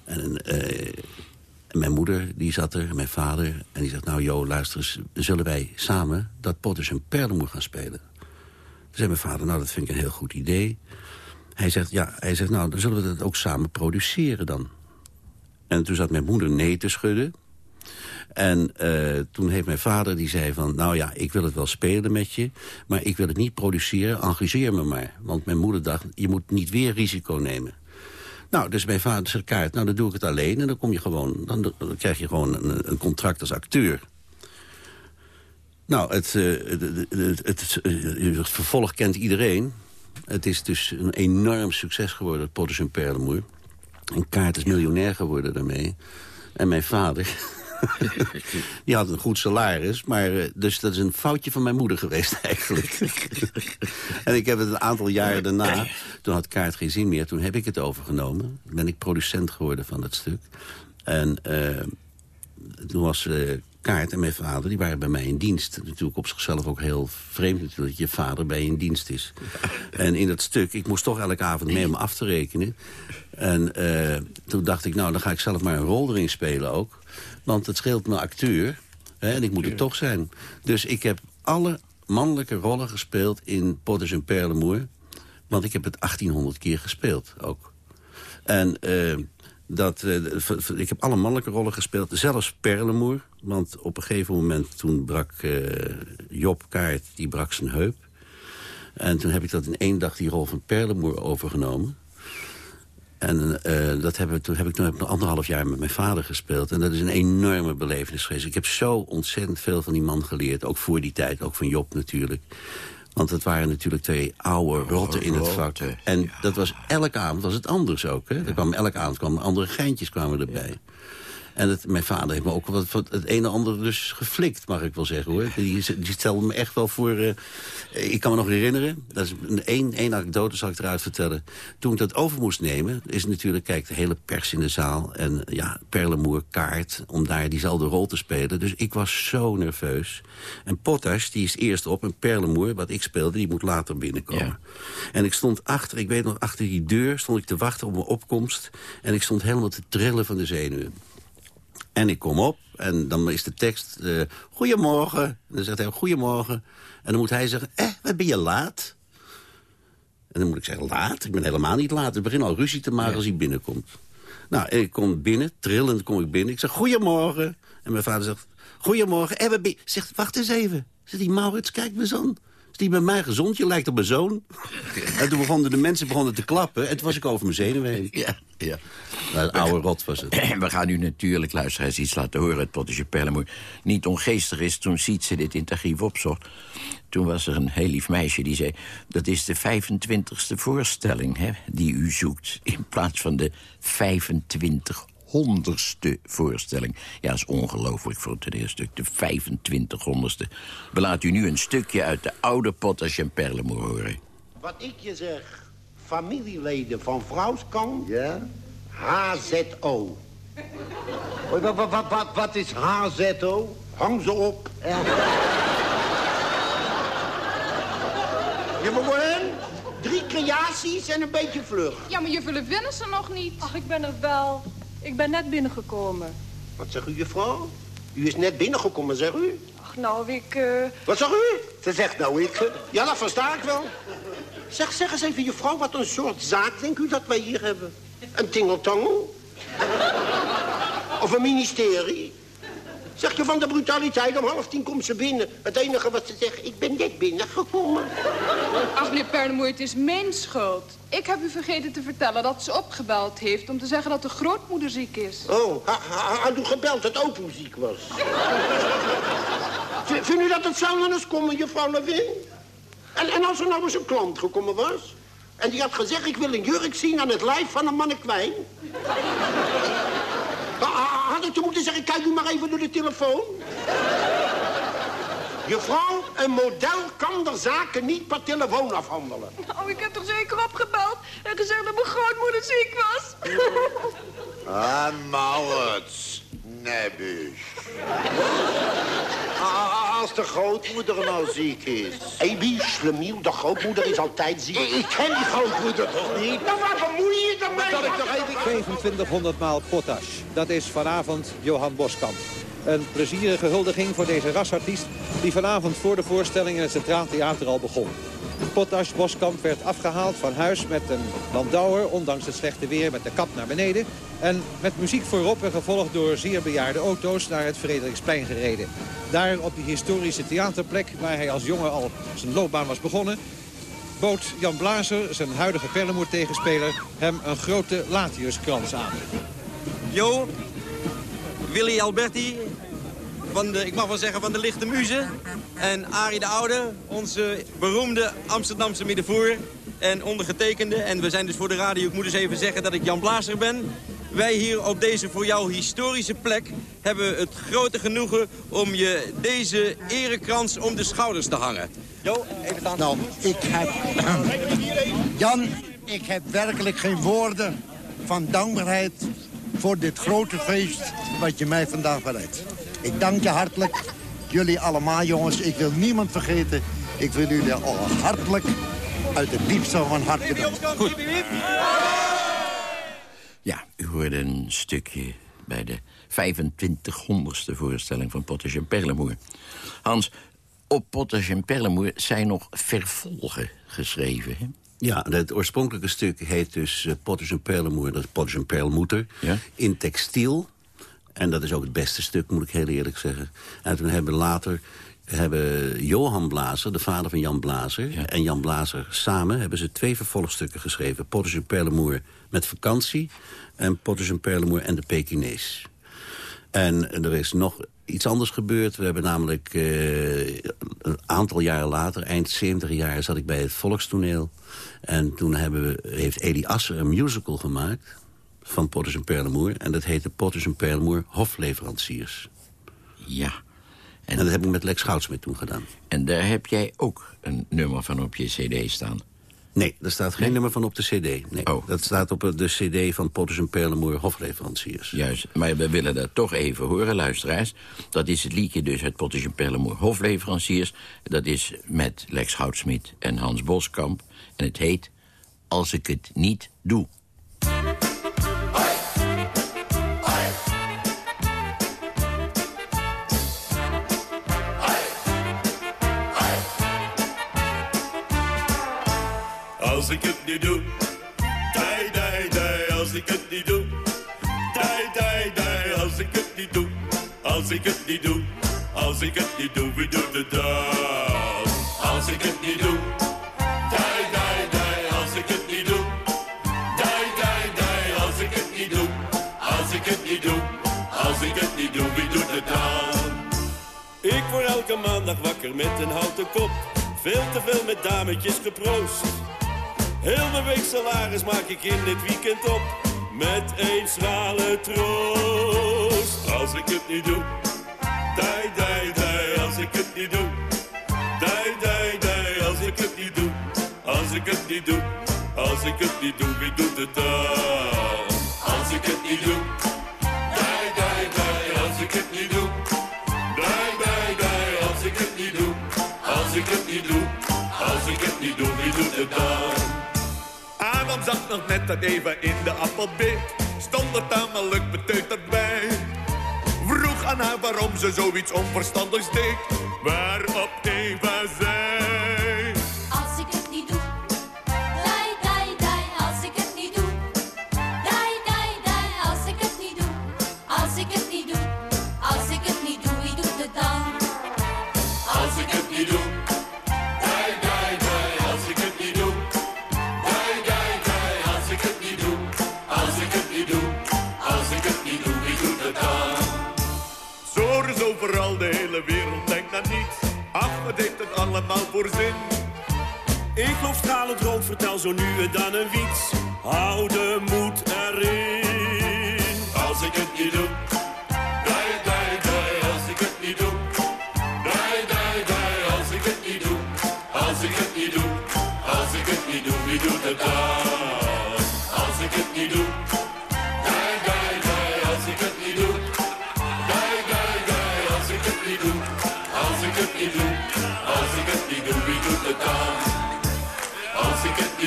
En, en mijn moeder, die zat er, mijn vader. En die zegt, nou Jo, luister eens, zullen wij samen dat Potters en Perlemoer gaan spelen? Toen zei mijn vader, nou dat vind ik een heel goed idee. Hij zegt, ja, hij zegt, nou, dan zullen we dat ook samen produceren dan. En toen zat mijn moeder nee te schudden. En uh, toen heeft mijn vader, die zei van... nou ja, ik wil het wel spelen met je... maar ik wil het niet produceren, engageer me maar. Want mijn moeder dacht, je moet niet weer risico nemen. Nou, dus mijn vader zegt, kaart, nou dan doe ik het alleen... en dan, kom je gewoon, dan, krijg je gewoon een, contract als acteur. Nou, het, uh, het, het, het, het vervolg kent iedereen... Het is dus een enorm succes geworden, Potters en Perlemoer. En Kaart is miljonair geworden daarmee. En mijn vader, die had een goed salaris. Maar, dus dat is een foutje van mijn moeder geweest eigenlijk. en ik heb het een aantal jaren daarna, toen had Kaart geen zin meer... toen heb ik het overgenomen. Ben ik producent geworden van dat stuk. En uh, toen was uh, Kaart en mijn vader, die waren bij mij in dienst. Natuurlijk op zichzelf ook heel vreemd natuurlijk, dat je vader bij je in dienst is. En in dat stuk, ik moest toch elke avond mee om af te rekenen. En uh, toen dacht ik, nou, dan ga ik zelf maar een rol erin spelen ook. Want het scheelt me acteur. Hè, en ik moet het toch zijn. Dus ik heb alle mannelijke rollen gespeeld in Potters en Perlemoer. Want ik heb het 1800 keer gespeeld ook. En... Uh, dat, uh, ik heb alle mannelijke rollen gespeeld, zelfs Perlemoer. Want op een gegeven moment toen brak uh, Job Kaart, die brak zijn heup. En toen heb ik dat in één dag die rol van Perlemoer overgenomen. En uh, dat toen heb ik, toen heb ik nog anderhalf jaar met mijn vader gespeeld. En dat is een enorme belevenis geweest. Ik heb zo ontzettend veel van die man geleerd. Ook voor die tijd, ook van Job natuurlijk. Want het waren natuurlijk twee oude rotten in het vak. En dat was elke avond was het anders ook. Hè? Er kwam, elke avond kwamen andere geintjes kwamen erbij. En het, mijn vader heeft me ook wat, wat het een en ander dus geflikt, mag ik wel zeggen. hoor. Die, die stelde me echt wel voor... Uh, ik kan me nog herinneren, dat is een één, één anekdote zal ik eruit vertellen. Toen ik dat over moest nemen, is natuurlijk, kijk, de hele pers in de zaal. En ja, Perlemoer, kaart, om daar diezelfde rol te spelen. Dus ik was zo nerveus. En Potash, die is eerst op. En Perlemoer, wat ik speelde, die moet later binnenkomen. Ja. En ik stond achter, ik weet nog, achter die deur stond ik te wachten op mijn opkomst. En ik stond helemaal te trillen van de zenuwen. En ik kom op en dan is de tekst... Uh, goedemorgen. En dan zegt hij goedemorgen. En dan moet hij zeggen, eh, wat ben je laat? En dan moet ik zeggen, laat? Ik ben helemaal niet laat. Ik begin al ruzie te maken ja. als hij binnenkomt. Nou, ik kom binnen, trillend kom ik binnen. Ik zeg, goedemorgen. En mijn vader zegt, goedemorgen. En ben... Zegt, wacht eens even. Zegt die Maurits, kijk me eens aan. Die bij mij gezond? Je lijkt op mijn zoon. en toen begonnen de mensen begonnen te klappen. En toen was ik over mijn zenuwen heen. Ja, ja. Nou, een oude rot was het. We gaan nu natuurlijk, luisteraars, iets laten horen. Het Pottertje niet ongeestig is. Toen ziet ze dit in het archief opzocht. Toen was er een heel lief meisje die zei... dat is de 25ste voorstelling hè, die u zoekt... in plaats van de 25 honderdste voorstelling. Ja, dat is ongelooflijk voor het toneelstuk. De 25 honderdste. We laten u nu een stukje uit de oude Potters en Perlemoer horen. Wat ik je zeg, familieleden van vrouwskant... Ja? HZO. Wat, wat, wat, wat, wat is HZO? Hang ze op. Ja. Je moet Drie creaties en een beetje vlug. Ja, maar juffrouw vinden ze nog niet. Ach, ik ben er wel. Ik ben net binnengekomen. Wat zegt u, juffrouw? U is net binnengekomen, zeg u? Ach, nou, ik... eh, Wat zegt u? Ze zegt nou ik. eh, Ja, dat versta ik wel. Zeg, zeg eens even, juffrouw, wat een soort zaak denkt u dat wij hier hebben? Een tingeltangel? Of een ministerie? Zeg je van de brutaliteit, om half tien komt ze binnen. Het enige wat ze zegt, ik ben net binnengekomen. Ach, meneer Pernemoei, het is mijn schuld. Ik heb u vergeten te vertellen dat ze opgebeld heeft... om te zeggen dat de grootmoeder ziek is. Oh, ha- ha- had u gebeld dat opa ziek was? Vindt u dat het zou wel eens komen, juffrouw Levin? En, en als er nou eens een klant gekomen was... en die had gezegd, ik wil een jurk zien aan het lijf van een mannekwijn... Ha- ha- had ik toen moeten zeggen, kijk u maar even door de telefoon? Juffrouw, een model kan de zaken niet per telefoon afhandelen. Nou, ik heb toch zeker opgebeld en gezegd dat mijn grootmoeder ziek was. Ah, Maurits. Nebbisch. Ah, Als de grootmoeder nou ziek is. Ebi, Schlemiel, de grootmoeder is altijd ziek. Ik, ik ken die grootmoeder toch niet? Nou, waar 2500 maal potash. Dat is vanavond Johan Boskamp. Een plezierige huldiging voor deze rasartiest... die vanavond voor de voorstelling in het Centraal Theater al begon. Potash Boskamp werd afgehaald van huis met een landauer... ondanks het slechte weer met de kap naar beneden... en met muziek voorop en gevolgd door zeer bejaarde auto's... naar het Frederiksplein gereden. Daar op die historische theaterplek waar hij als jongen al zijn loopbaan was begonnen bood Jan Blazer, zijn huidige Perlemoer-tegenspeler... hem een grote Latiuskrans aan. Jo, Willy Alberti, van de, ik mag wel zeggen van de Lichte Muze. En Arie de Oude, onze beroemde Amsterdamse middenvoer. En ondergetekende. En we zijn dus voor de radio, ik moet eens even zeggen dat ik Jan Blazer ben. Wij hier op deze voor jou historische plek hebben het grote genoegen om je deze erekrans om de schouders te hangen. Jo, even staan. Nou, ik heb... Jan, ik heb werkelijk geen woorden van dankbaarheid voor dit grote feest wat je mij vandaag bereidt. Ik dank je hartelijk. Jullie allemaal, jongens. Ik wil niemand vergeten. Ik wil jullie al hartelijk uit het diepste van hart bedanken. Goed. Ja, u hoorde een stukje bij de 2500ste voorstelling van Potters en Perlemoer. Hans, op Potters en Perlemoer zijn nog vervolgen geschreven, hè? Ja, het oorspronkelijke stuk heet dus uh, Potters en Perlemoer. Dat is Potters en Perlmoeder. Ja? In textiel. En dat is ook het beste stuk, moet ik heel eerlijk zeggen. En toen hebben later hebben Johan Blazer, de vader van Jan Blazer... en Jan Blazer samen hebben ze twee vervolgstukken geschreven. Potters en Perlemoer met vakantie... en Potters en Perlemoer en de Pekinees. En er is nog iets anders gebeurd. We hebben namelijk uh, een aantal jaren later, eind 70 jaar... zat ik bij het Volkstoneel. En toen hebben we, heeft Eddie Asser een musical gemaakt van Potters en Perlemoer. En dat heette Potters en Perlemoer Hofleveranciers. Ja. En, en dat heb ik met Lex Goudsmit toen gedaan. En daar heb jij ook een nummer van op je cd staan? Nee, er staat geen nee? nummer van op de cd. Nee, oh. Dat staat op de cd van Potters en Perlemoer Hofleveranciers. Juist, maar we willen dat toch even horen, luisteraars. Dat is het liedje dus uit Potters en Perlemoer Hofleveranciers. Dat is met Lex Houtsmit en Hans Boskamp. En het heet Als ik het niet doe. Als ik het niet doe, dai, dai, dai, als ik het niet doe. Dai, dai, dai, als ik het niet doe. Als ik het niet doe, als ik het niet doe, wie doet het dan? Als ik het niet doe, dai, dai, als ik het niet doe. Dai, dai, als ik het niet doe. Als ik het niet doe, als ik het niet doe, wie doet het dan? Ik word elke maandag wakker met een houten kop. Veel te veel met dametjes geproost. Heel mijn week salaris maak ik in dit weekend op. Met een schrale troost. Als ik het niet doe. Dai, dai, dai. Als ik het niet doe. Dai, dai, dai. Als ik het niet doe. Als ik het niet doe. Als ik het niet doe. Wie doet het dan? Als ik het niet doe. Dai, dai, dai. Als ik het niet doe. Dai, dai, dai. Als ik het niet doe. Als ik het niet doe. Als ik het niet doe. Wie doet het dan? Zag nog net dat Eva in de appel beet. Stond er tamelijk beteuterd bij. Vroeg aan haar waarom ze zoiets onverstandigs deed. Waarop Eva zei... wat heeft het allemaal voor zin? Ik geloof stralend rood, vertel zo nu en dan een wiets. Hou de moed erin. Als ik het niet doe. Dai, dai, dai, als ik het niet doe. Dai, dai, dai, als ik het niet doe. Als ik het niet doe. Als ik het niet doe, wie doet het dan?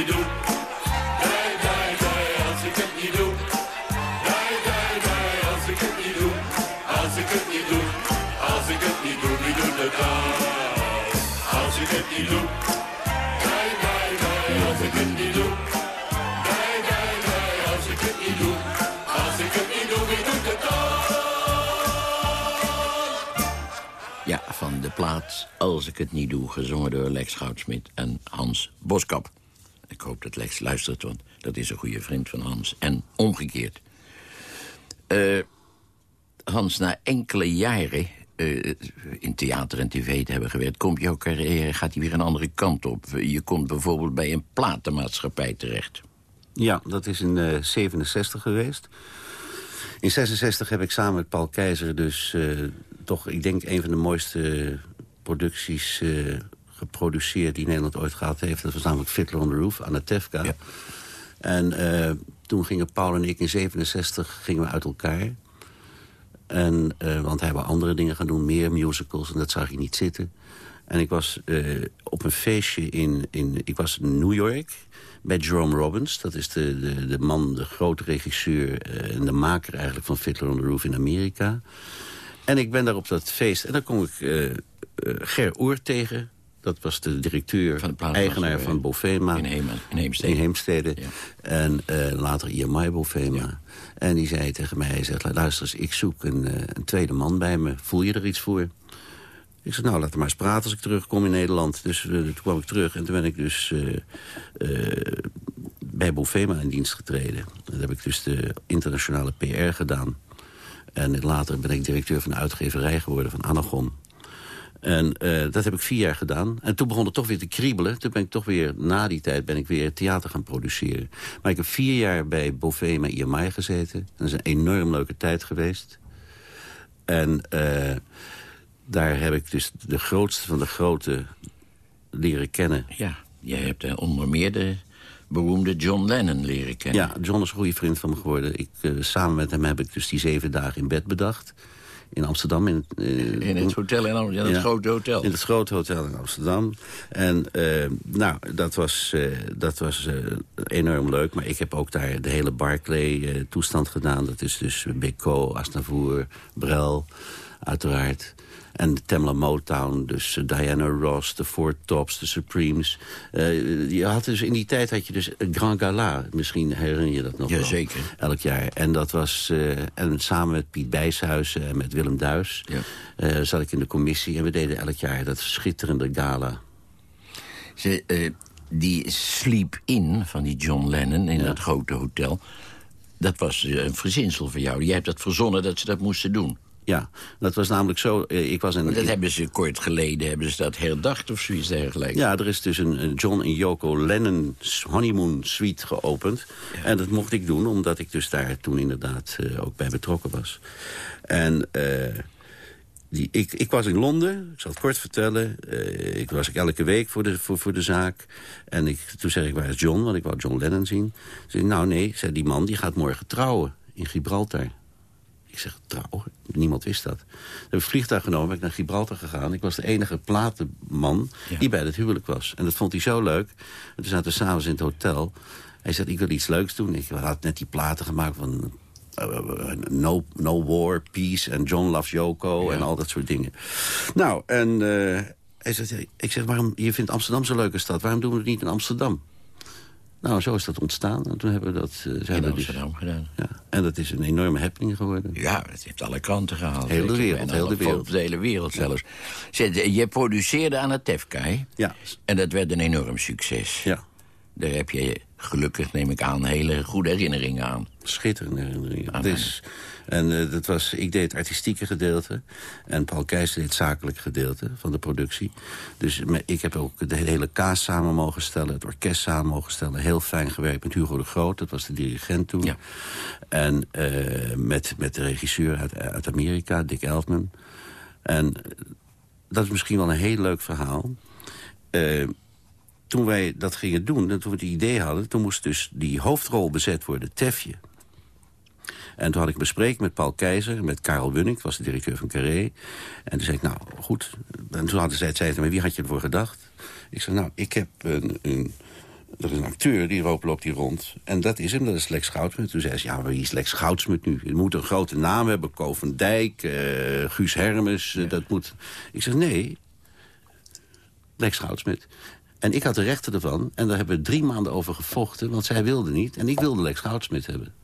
Niet doe. Dai, dai, dai, als ik het niet doe. Dai, dai, dai, als ik het niet doe. Als ik het niet doe. Als ik het niet doe, wie doet het dan? Als ik het niet doe. Dai, dai, dai, als ik het niet doe. Dai, dai, dai, als ik het niet doe. Als ik het niet doe, wie doet het dan? Ja, van de plaat Als ik het niet doe, gezongen door Lex Goudsmit en Hans Boskap. Ik hoop dat Lex luistert, want dat is een goede vriend van Hans. En omgekeerd. Eh, Hans, na enkele jaren eh, in theater en tv te hebben gewerkt... komt jouw carrière, gaat die weer een andere kant op. Je komt bijvoorbeeld bij een platenmaatschappij terecht. Ja, dat is in eh 67 geweest. In 66 heb ik samen met Paul Keizer dus eh, toch, ik denk, een van de mooiste producties eh, geproduceerd die Nederland ooit gehad heeft. Dat was namelijk Fiddler on the Roof, Anatevka. En eh, toen gingen Paul en ik in 67 gingen we uit elkaar. En, eh, want hij wou andere dingen gaan doen, meer musicals, en dat zag ik niet zitten. En ik was eh, op een feestje in, in, ik was in New York bij Jerome Robbins. Dat is de, de, de man, de grote regisseur en de maker eigenlijk van Fiddler on the Roof in Amerika. En ik ben daar op dat feest en dan kom ik Ger Oer tegen. Dat was de directeur, eigenaar van Bovema. In, Heem, in Heemstede. In Heemstede. En eh, later IMI Bovema. En die zei tegen mij, hij zegt, luister eens, ik zoek een, eh, een tweede man bij me. Voel je er iets voor? Ik zei, nou, laat maar eens praten als ik terugkom in Nederland. Dus eh, toen kwam ik terug en toen ben ik dus eh, eh, bij Bovema in dienst getreden. Dan heb ik dus de internationale PR gedaan. En later ben ik directeur van de uitgeverij geworden van Anagon. En eh, dat heb ik vier jaar gedaan. En toen begon het toch weer te kriebelen. Toen ben ik toch weer, na die tijd, ben ik weer theater gaan produceren. Maar ik heb vier jaar bij Bovema IMI gezeten. Dat is een enorm leuke tijd geweest. En eh, daar heb ik dus de grootste van de grote leren kennen. Ja, jij hebt eh, onder meer de beroemde John Lennon leren kennen. Ja, John is een goede vriend van me geworden. Ik, samen met hem heb ik dus die zeven dagen in bed bedacht. In Amsterdam. In, eh, In het hotel in Amsterdam, in het grote hotel. In het grote hotel in Amsterdam. En eh, nou, dat was, eh, dat was enorm leuk. Maar ik heb ook daar de hele Barclay-toestand gedaan. Dat is dus Beko, Asnavour, Brel, uiteraard. En de Tamla Motown, dus eh, Diana Ross, de Four Tops, de Supremes. Eh, je had dus in die tijd had je dus Grand Gala. Misschien herinner je dat nog wel. Jazeker. Elk jaar. En dat was... eh, en samen met Piet Bijshuizen en met Willem Duis... eh, zat ik in de commissie. En we deden elk jaar dat schitterende gala. Ze, die Sleep In van die John Lennon in dat grote hotel... dat was een verzinsel voor jou. Jij hebt dat verzonnen dat ze dat moesten doen. Ja, dat was namelijk zo... eh, ik was in, Maar dat hebben ze kort geleden hebben ze dat herdacht of zoiets dergelijks. Ja, er is dus een, een John en Yoko Lennon honeymoon suite geopend. En dat mocht ik doen, omdat ik dus daar toen inderdaad eh, ook bij betrokken was. En eh, die, ik, ik was in Londen, ik zal het kort vertellen. Ik was ik elke week voor de, voor, voor de zaak. En ik, toen zeg ik, waar is John? Want ik wou John Lennon zien. Ze zei, nou nee, zei die man die gaat morgen trouwen in Gibraltar. Ik zeg, trouwen? Niemand wist dat. Toen heb ik vliegtuig genomen, ben ik naar Gibraltar gegaan. Ik was de enige platenman die bij het huwelijk was. En dat vond hij zo leuk. En toen zaten we s'avonds in het hotel. Hij zei, ik wil iets leuks doen. Ik had net die platen gemaakt van eh, no, no War, Peace en John Loves Yoko en al dat soort dingen. Nou, en eh, hij zegt, ik zeg, waarom, je vindt Amsterdam zo'n leuke stad. Waarom doen we het niet in Amsterdam? Nou, zo is dat ontstaan. En toen hebben we dat... Uh, zijn In we Amsterdam gedaan. Ja, en dat is een enorme happening geworden. Ja, het heeft alle kranten gehaald. Heel de wereld, heel de wereld. De hele wereld zelfs. Je produceerde aan het Tefka, hè? Ja. En dat werd een enorm succes. Ja. Daar heb je gelukkig, neem ik aan, hele goede herinneringen aan. Schitterende herinneringen. Ah, Het is, en eh, dat was, ik deed het artistieke gedeelte. En Paul Keijs deed het zakelijke gedeelte van de productie. Dus ik heb ook de hele kaas samen mogen stellen. Het orkest samen mogen stellen. Heel fijn gewerkt met Hugo de Groot. Dat was de dirigent toen. En eh, met, met de regisseur uit, uit Amerika, Dick Elfman. En eh, dat is misschien wel een heel leuk verhaal. Toen wij dat gingen doen, en toen we het idee hadden... toen moest dus die hoofdrol bezet worden, Tefje. En toen had ik een bespreking met Paul Keizer, met Karel Wunnik... was de directeur van Carré. En toen zei ik, nou, goed. En toen hadden zij, zei ze, maar wie had je ervoor gedacht? Ik zei, nou, ik heb een... een er is een acteur, die loopt, loopt hier rond. En dat is hem, dat is Lex Goudsmit. Toen zei ze, ja, maar wie is Lex Goudsmit nu? Het moet een grote naam hebben, Ko van Dijk, eh, Guus Hermes. eh, dat moet... Ik zeg, nee, Lex Goudsmit. En ik had de rechten ervan. En daar hebben we drie maanden over gevochten. Want zij wilde niet. En ik wilde Lex Goudsmit hebben.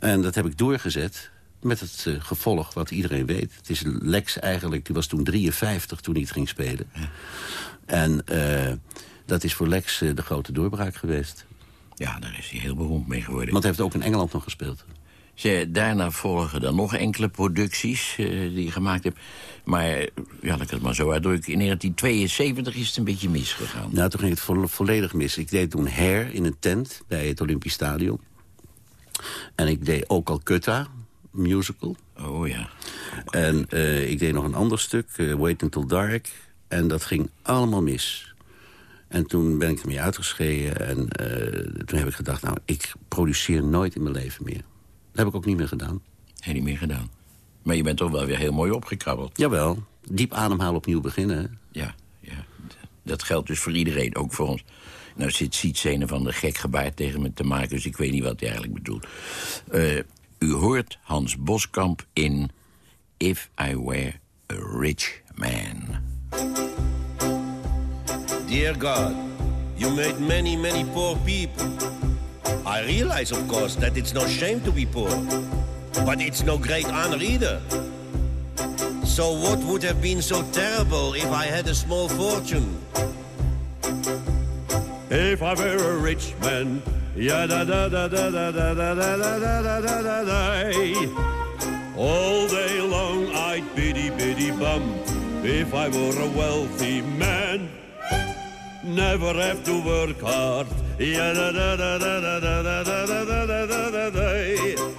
En dat heb ik doorgezet. Met het eh, gevolg wat iedereen weet. Het is Lex eigenlijk, die was toen 53 toen hij het ging spelen. En eh, dat is voor Lex eh, de grote doorbraak geweest. Ja, daar is hij heel beroemd mee geworden. Want hij heeft ook in Engeland nog gespeeld. Ze, daarna volgen er nog enkele producties die je gemaakt hebt. Maar, ja, laat ik het maar zo uitdrukken. In 1972 is het een beetje misgegaan. Nou, toen ging het vo- volledig mis. Ik deed toen Hair in een tent bij het Olympisch Stadion. En ik deed ook al Kutta, musical. Oh ja. En eh, ik deed nog een ander stuk, eh, Wait Until Dark. En dat ging allemaal mis. En toen ben ik ermee uitgeschreven. En eh, toen heb ik gedacht, nou, ik produceer nooit in mijn leven meer. Dat heb ik ook niet meer gedaan. Heb niet meer gedaan. Maar je bent toch wel weer heel mooi opgekrabbeld. Jawel, diep ademhalen opnieuw beginnen. Ja, ja. Dat geldt dus voor iedereen, ook voor ons. Nou zit Siets een van de gek gebaard tegen me te maken... dus ik weet niet wat hij eigenlijk bedoelt. Eh, u hoort Hans Boskamp in If I Were a Rich Man. Dear God, you made many, many poor people. I realize, of course, that it's no shame to be poor. But it's no great honor either. So what would have been so terrible if I had a small fortune? If I were a rich man, ya da da da da da da da da da da da da da. All day long I'd biddy biddy bum. If I were a wealthy man, never have to work hard. Ya da da da da da da da da da da da da da.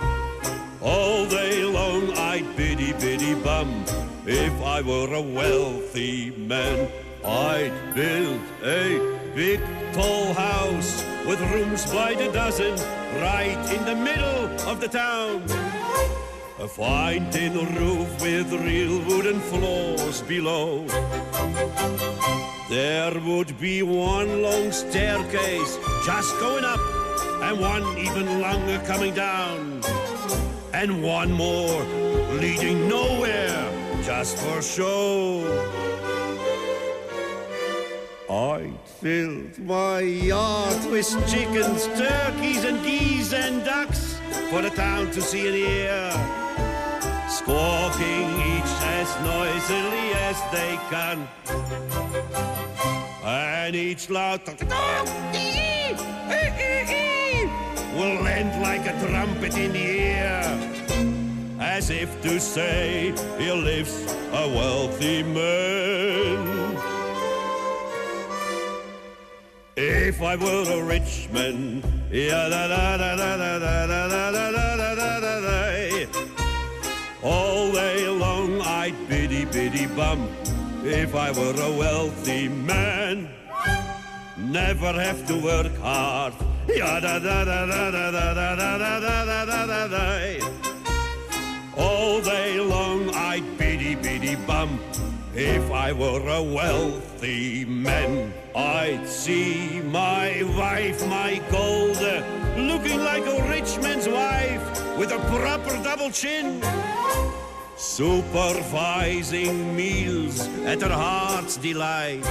All day long I'd biddy biddy bum. If I were a wealthy man, I'd build a big tall house with rooms by the dozen right in the middle of the town. A fine tin roof with real wooden floors below. There would be one long staircase just going up and one even longer coming down. And one more leading nowhere just for show. I filled my yard with chickens, turkeys, and geese and ducks for the town to see and hear. Squawking each as noisily as they can. And each loud will end like a trumpet in the air. As if to say, here lives a wealthy man. if I were a rich man. All day long I'd biddy biddy bum if I were a wealthy man. Never have to work hard. All day long I'd biddy biddy bum if I were a wealthy man, I'd see my wife, my gold, looking like a rich man's wife with a proper double chin. Supervising meals at her heart's delight.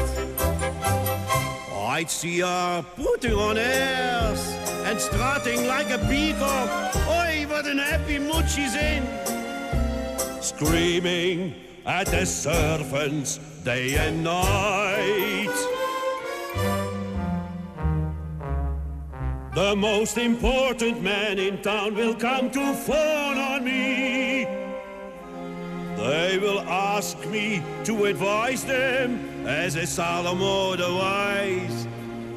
I'd see her putting on airs and strutting like a peacock. Oi, what an happy mood she's in. Screaming at the servants day and night. The most important man in town will come to phone on me. They will ask me to advise them as a the wise.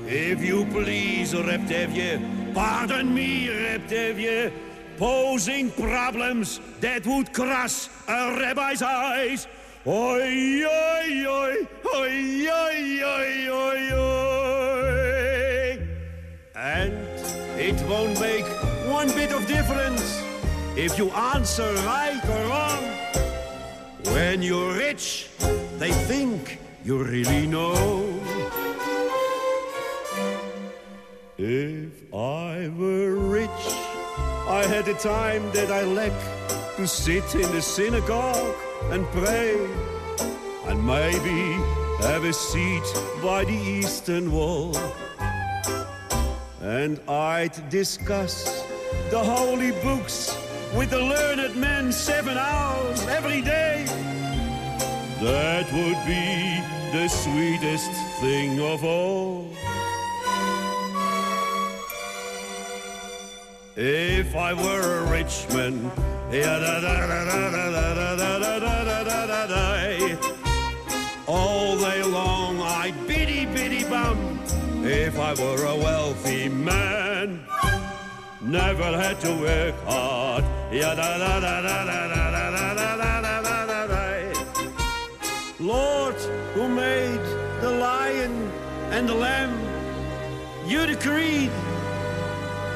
If you please, Reptevje, pardon me, Reptevje, posing problems that would cross a rabbi's eyes. Oi, oi, oi, oi, oi, oi, oi, oi. And it won't make one bit of difference if you answer right or wrong. When you're rich, they think you really know. If I were rich, I had the time that I lack to sit in the synagogue and pray, and maybe have a seat by the eastern wall. And I'd discuss the holy books with the learned men seven hours every day. That would be the sweetest thing of all. If I were a rich man, all day long I'd biddy biddy bum. If I were a wealthy man, never had to work hard. Lord, who made the lion and the lamb, you decreed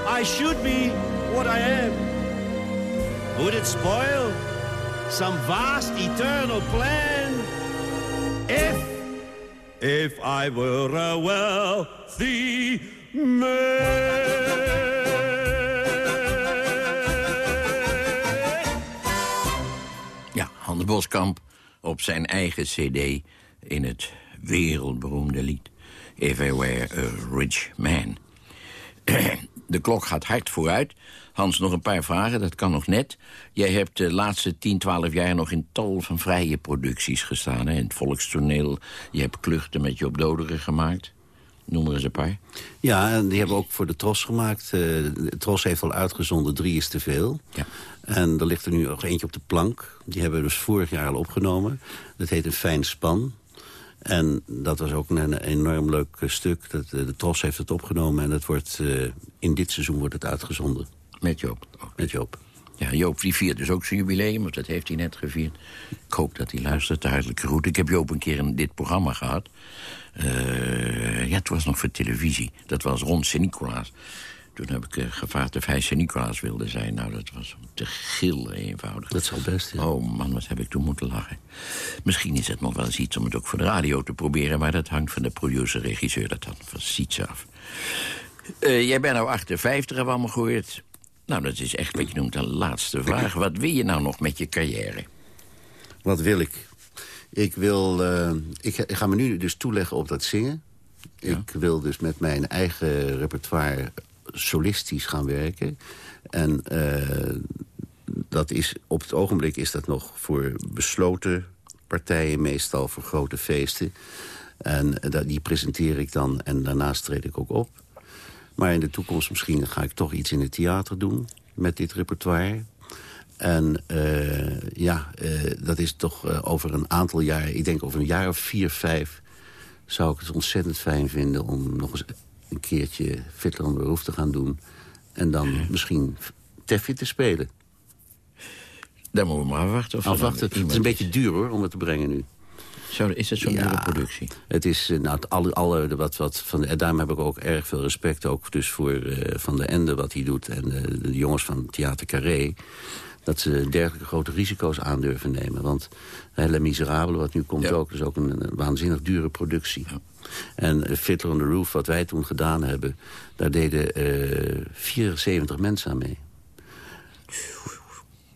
I should be what I am. Would it spoil some vast eternal plan if, if I were a wealthy man? Hans Boskamp op zijn eigen cd in het wereldberoemde lied... Were a Rich Man. De klok gaat hard vooruit. Hans, nog een paar vragen, dat kan nog net. Jij hebt de laatste 10, 12 jaar nog in tal van vrije producties gestaan. Hè? In het volkstoneel, je hebt kluchten met je op doderen gemaakt. Noem er eens een paar. Ja, en die hebben we ook voor de Tros gemaakt. Uh, de Tros heeft al uitgezonden, drie is te veel. Ja. En er ligt er nu nog eentje op de plank. Die hebben we dus vorig jaar al opgenomen. Dat heet Een Fijn Span. En dat was ook een, enorm leuk eh, stuk. Dat, de Tros heeft het opgenomen en dat wordt, uh, in dit seizoen wordt het uitgezonden. Met Joop? Met Joop. Ja, Joop die viert dus ook zijn jubileum, want dat heeft hij net gevierd. Ik hoop dat hij luistert, hartelijk groet. Ik heb Joop een keer in dit programma gehad. Uh, ja, het was nog voor televisie. Dat was rond Sint-Nicolaas. Toen heb ik uh, gevraagd of hij Sint-Nicolaas wilde zijn. Nou, dat was te gil eenvoudig. Dat zal best, ja. Oh man, wat heb ik toen moeten lachen. Misschien is het nog wel eens iets om het ook voor de radio te proberen... maar dat hangt van de producer-regisseur, dat dan van Siets af. Uh, jij bent nou 58, hebben we allemaal gehoord. Nou, dat is echt wat je noemt een laatste vraag. Wat wil je nou nog met je carrière? Wat wil ik? Ik wil... Uh, ik, ik ga me nu dus toeleggen op dat zingen. Ja. Ik wil dus met mijn eigen repertoire solistisch gaan werken. En uh, dat is, op het ogenblik is dat nog voor besloten partijen... meestal voor grote feesten. En uh, die presenteer ik dan en daarnaast treed ik ook op. Maar in de toekomst misschien ga ik toch iets in het theater doen... met dit repertoire. En uh, ja, dat is toch over een aantal jaar... ik denk over een jaar of vier, vijf... zou ik het ontzettend fijn vinden om nog eens een keertje the Roof te gaan doen. En dan misschien Teffie te spelen. Daar moeten we maar afwachten. Of afwachten. Het is een beetje duur hoor, om het te brengen nu. Zo, is het zo'n ja, dure productie? Het is, nou, alle, alle, wat, wat van, en daarom heb ik ook erg veel respect ook dus voor uh, Van de Ende wat hij doet. En uh, de jongens van Theater Carré. dat ze dergelijke grote risico's aandurven nemen. Want Les Miserables, wat nu komt ook, is ook een, een waanzinnig dure productie. En Fiddler on the Roof, wat wij toen gedaan hebben... daar deden uh, 74 mensen aan mee.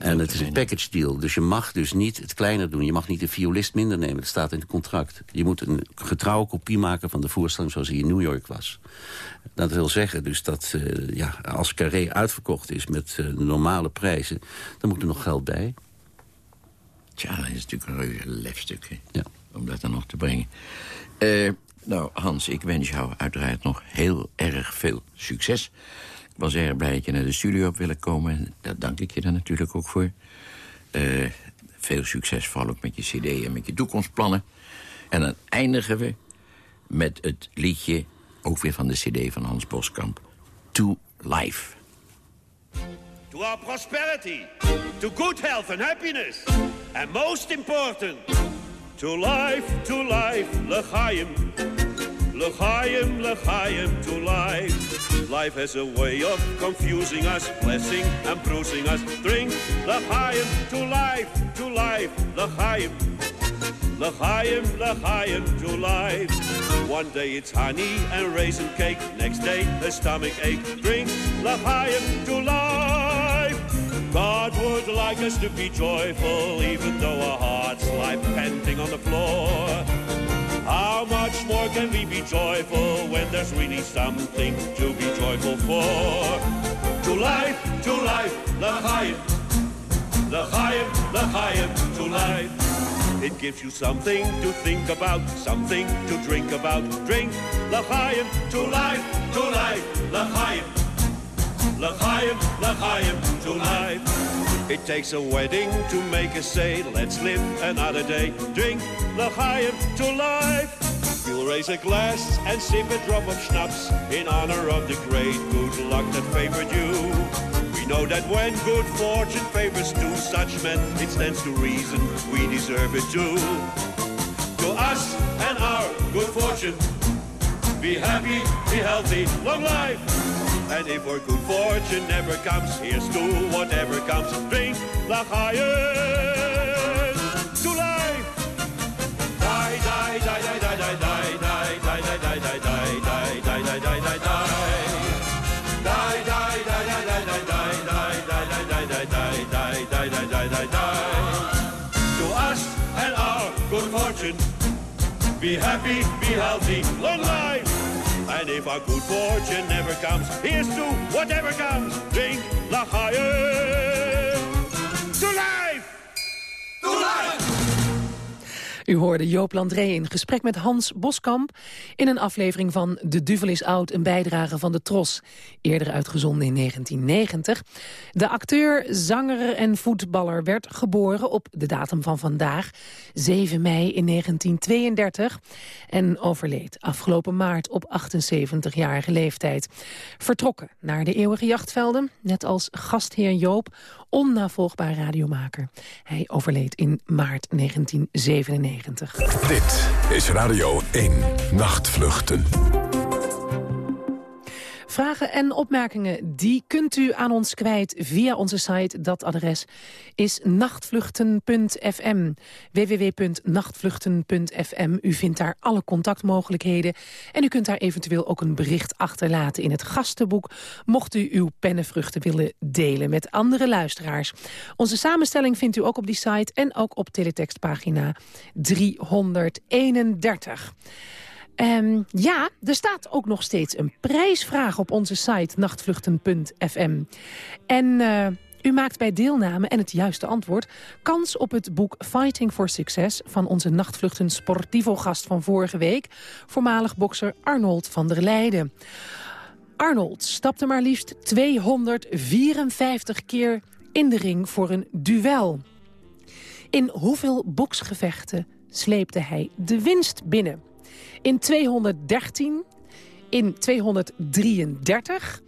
En het is een package deal. Dus je mag dus niet het kleiner doen. Je mag niet de violist minder nemen. Dat staat in het contract. Je moet een getrouwe kopie maken van de voorstelling zoals hij in New York was. Dat wil zeggen dus dat uh, ja, als Carré uitverkocht is met uh, normale prijzen... dan moet er nog geld bij. Tja, dat is natuurlijk een reuze lefstuk, hè? Ja. Om dat dan nog te brengen. Uh, nou, Hans, ik wens jou uiteraard nog heel erg veel succes. Ik was erg blij dat je naar de studio op willen komen. Daar dank ik je dan natuurlijk ook voor. Uh, veel succes vooral ook met je cd en met je toekomstplannen. En dan eindigen we met het liedje, ook weer van de cd van Hans Boskamp... To Life. To our prosperity, to good health and happiness. And most important, to life, to life, l'chaim. L'chaim, l'chaim, to life. Life has a way of confusing us, blessing and bruising us. Drink l'chaim, to life, to life, l'chaim. L'chaim, l'chaim, to life. One day it's honey and raisin cake, next day a stomach ache. Drink l'chaim, to life. God would like us to be joyful, even though our hearts lie panting on the floor. How much more can we be joyful when there's really something to be joyful for? To life, to life, l'chaim, l'chaim, l'chaim, to life. It gives you something to think about, something to drink about. Drink l'chaim, to life, to life, l'chaim. L'chaim, l'chaim, to life. It takes a wedding to make a say, let's live another day. Drink l'chaim, to life. You'll raise a glass and sip a drop of schnapps in honor of the great good luck that favored you. We know that when good fortune favors two such men, it stands to reason we deserve it too. To us and our good fortune, be happy, be healthy, long life. And if our good fortune never comes, here's to whatever comes. Drink l'chaim to life. Die, die, die, die, die, die, die, die, die, die, die, die, die, die, die, die, die, die. Die, die, die, die, die, die, die, die, die, die, die, die, die, die, die, die. To us and our good fortune, be happy, be healthy, long life. And if our good fortune never comes, here's to whatever comes. Drink l'chaim to U hoorde Joop Landré in gesprek met Hans Boskamp... in een aflevering van De Duvel is Oud, een bijdrage van de Tros. Eerder uitgezonden in 1990. De acteur, zanger en voetballer werd geboren op de datum van vandaag... 7 mei in 1932 en overleed afgelopen maart op 78-jarige leeftijd. Vertrokken naar de eeuwige jachtvelden, net als gastheer Joop onnavolgbaar radiomaker. Hij overleed in maart 1997. Dit is Radio 1 Nachtvluchten. Vragen en opmerkingen, die kunt u aan ons kwijt via onze site. Dat adres is nachtvluchten.fm. www.nachtvluchten.fm. U vindt daar alle contactmogelijkheden. En u kunt daar eventueel ook een bericht achterlaten in het gastenboek... mocht u uw pennenvruchten willen delen met andere luisteraars. Onze samenstelling vindt u ook op die site en ook op teletextpagina 331. Um, ja, er staat ook nog steeds een prijsvraag op onze site nachtvluchten.fm. En uh, u maakt bij deelname en het juiste antwoord kans op het boek Fighting for Success van onze nachtvluchten sportivo-gast van vorige week, voormalig bokser Arnold van der Leijden. Arnold stapte maar liefst 254 keer in de ring voor een duel. In hoeveel boksgevechten sleepte hij de winst binnen? In 213, in 233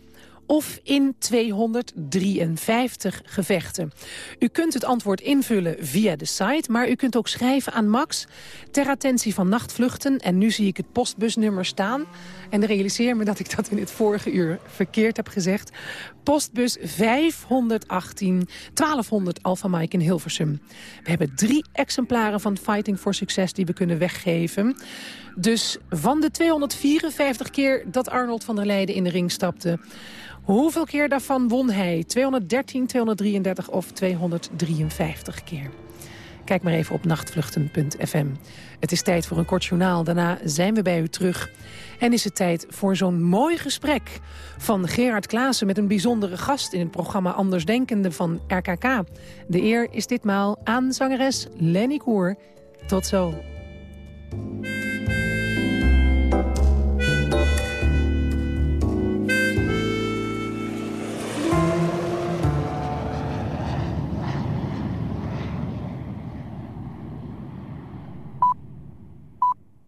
of in 253 gevechten? U kunt het antwoord invullen via de site, maar u kunt ook schrijven aan Max... ter attentie van nachtvluchten. En nu zie ik het postbusnummer staan. En realiseer me dat ik dat in het vorige uur verkeerd heb gezegd. Postbus 518 1200 Alpha Mike in Hilversum. We hebben drie exemplaren van Fighting for Success die we kunnen weggeven. Dus van de 254 keer dat Arnold van der Leijden in de ring stapte... hoeveel keer daarvan won hij? 213, 233 of 253 keer? Kijk maar even op nachtvluchten.fm. Het is tijd voor een kort journaal. Daarna zijn we bij u terug. En is het tijd voor zo'n mooi gesprek van Gerard Klaassen... met een bijzondere gast in het programma Andersdenkende van RKK. De eer is ditmaal aan zangeres Lenny Koer. Tot zo.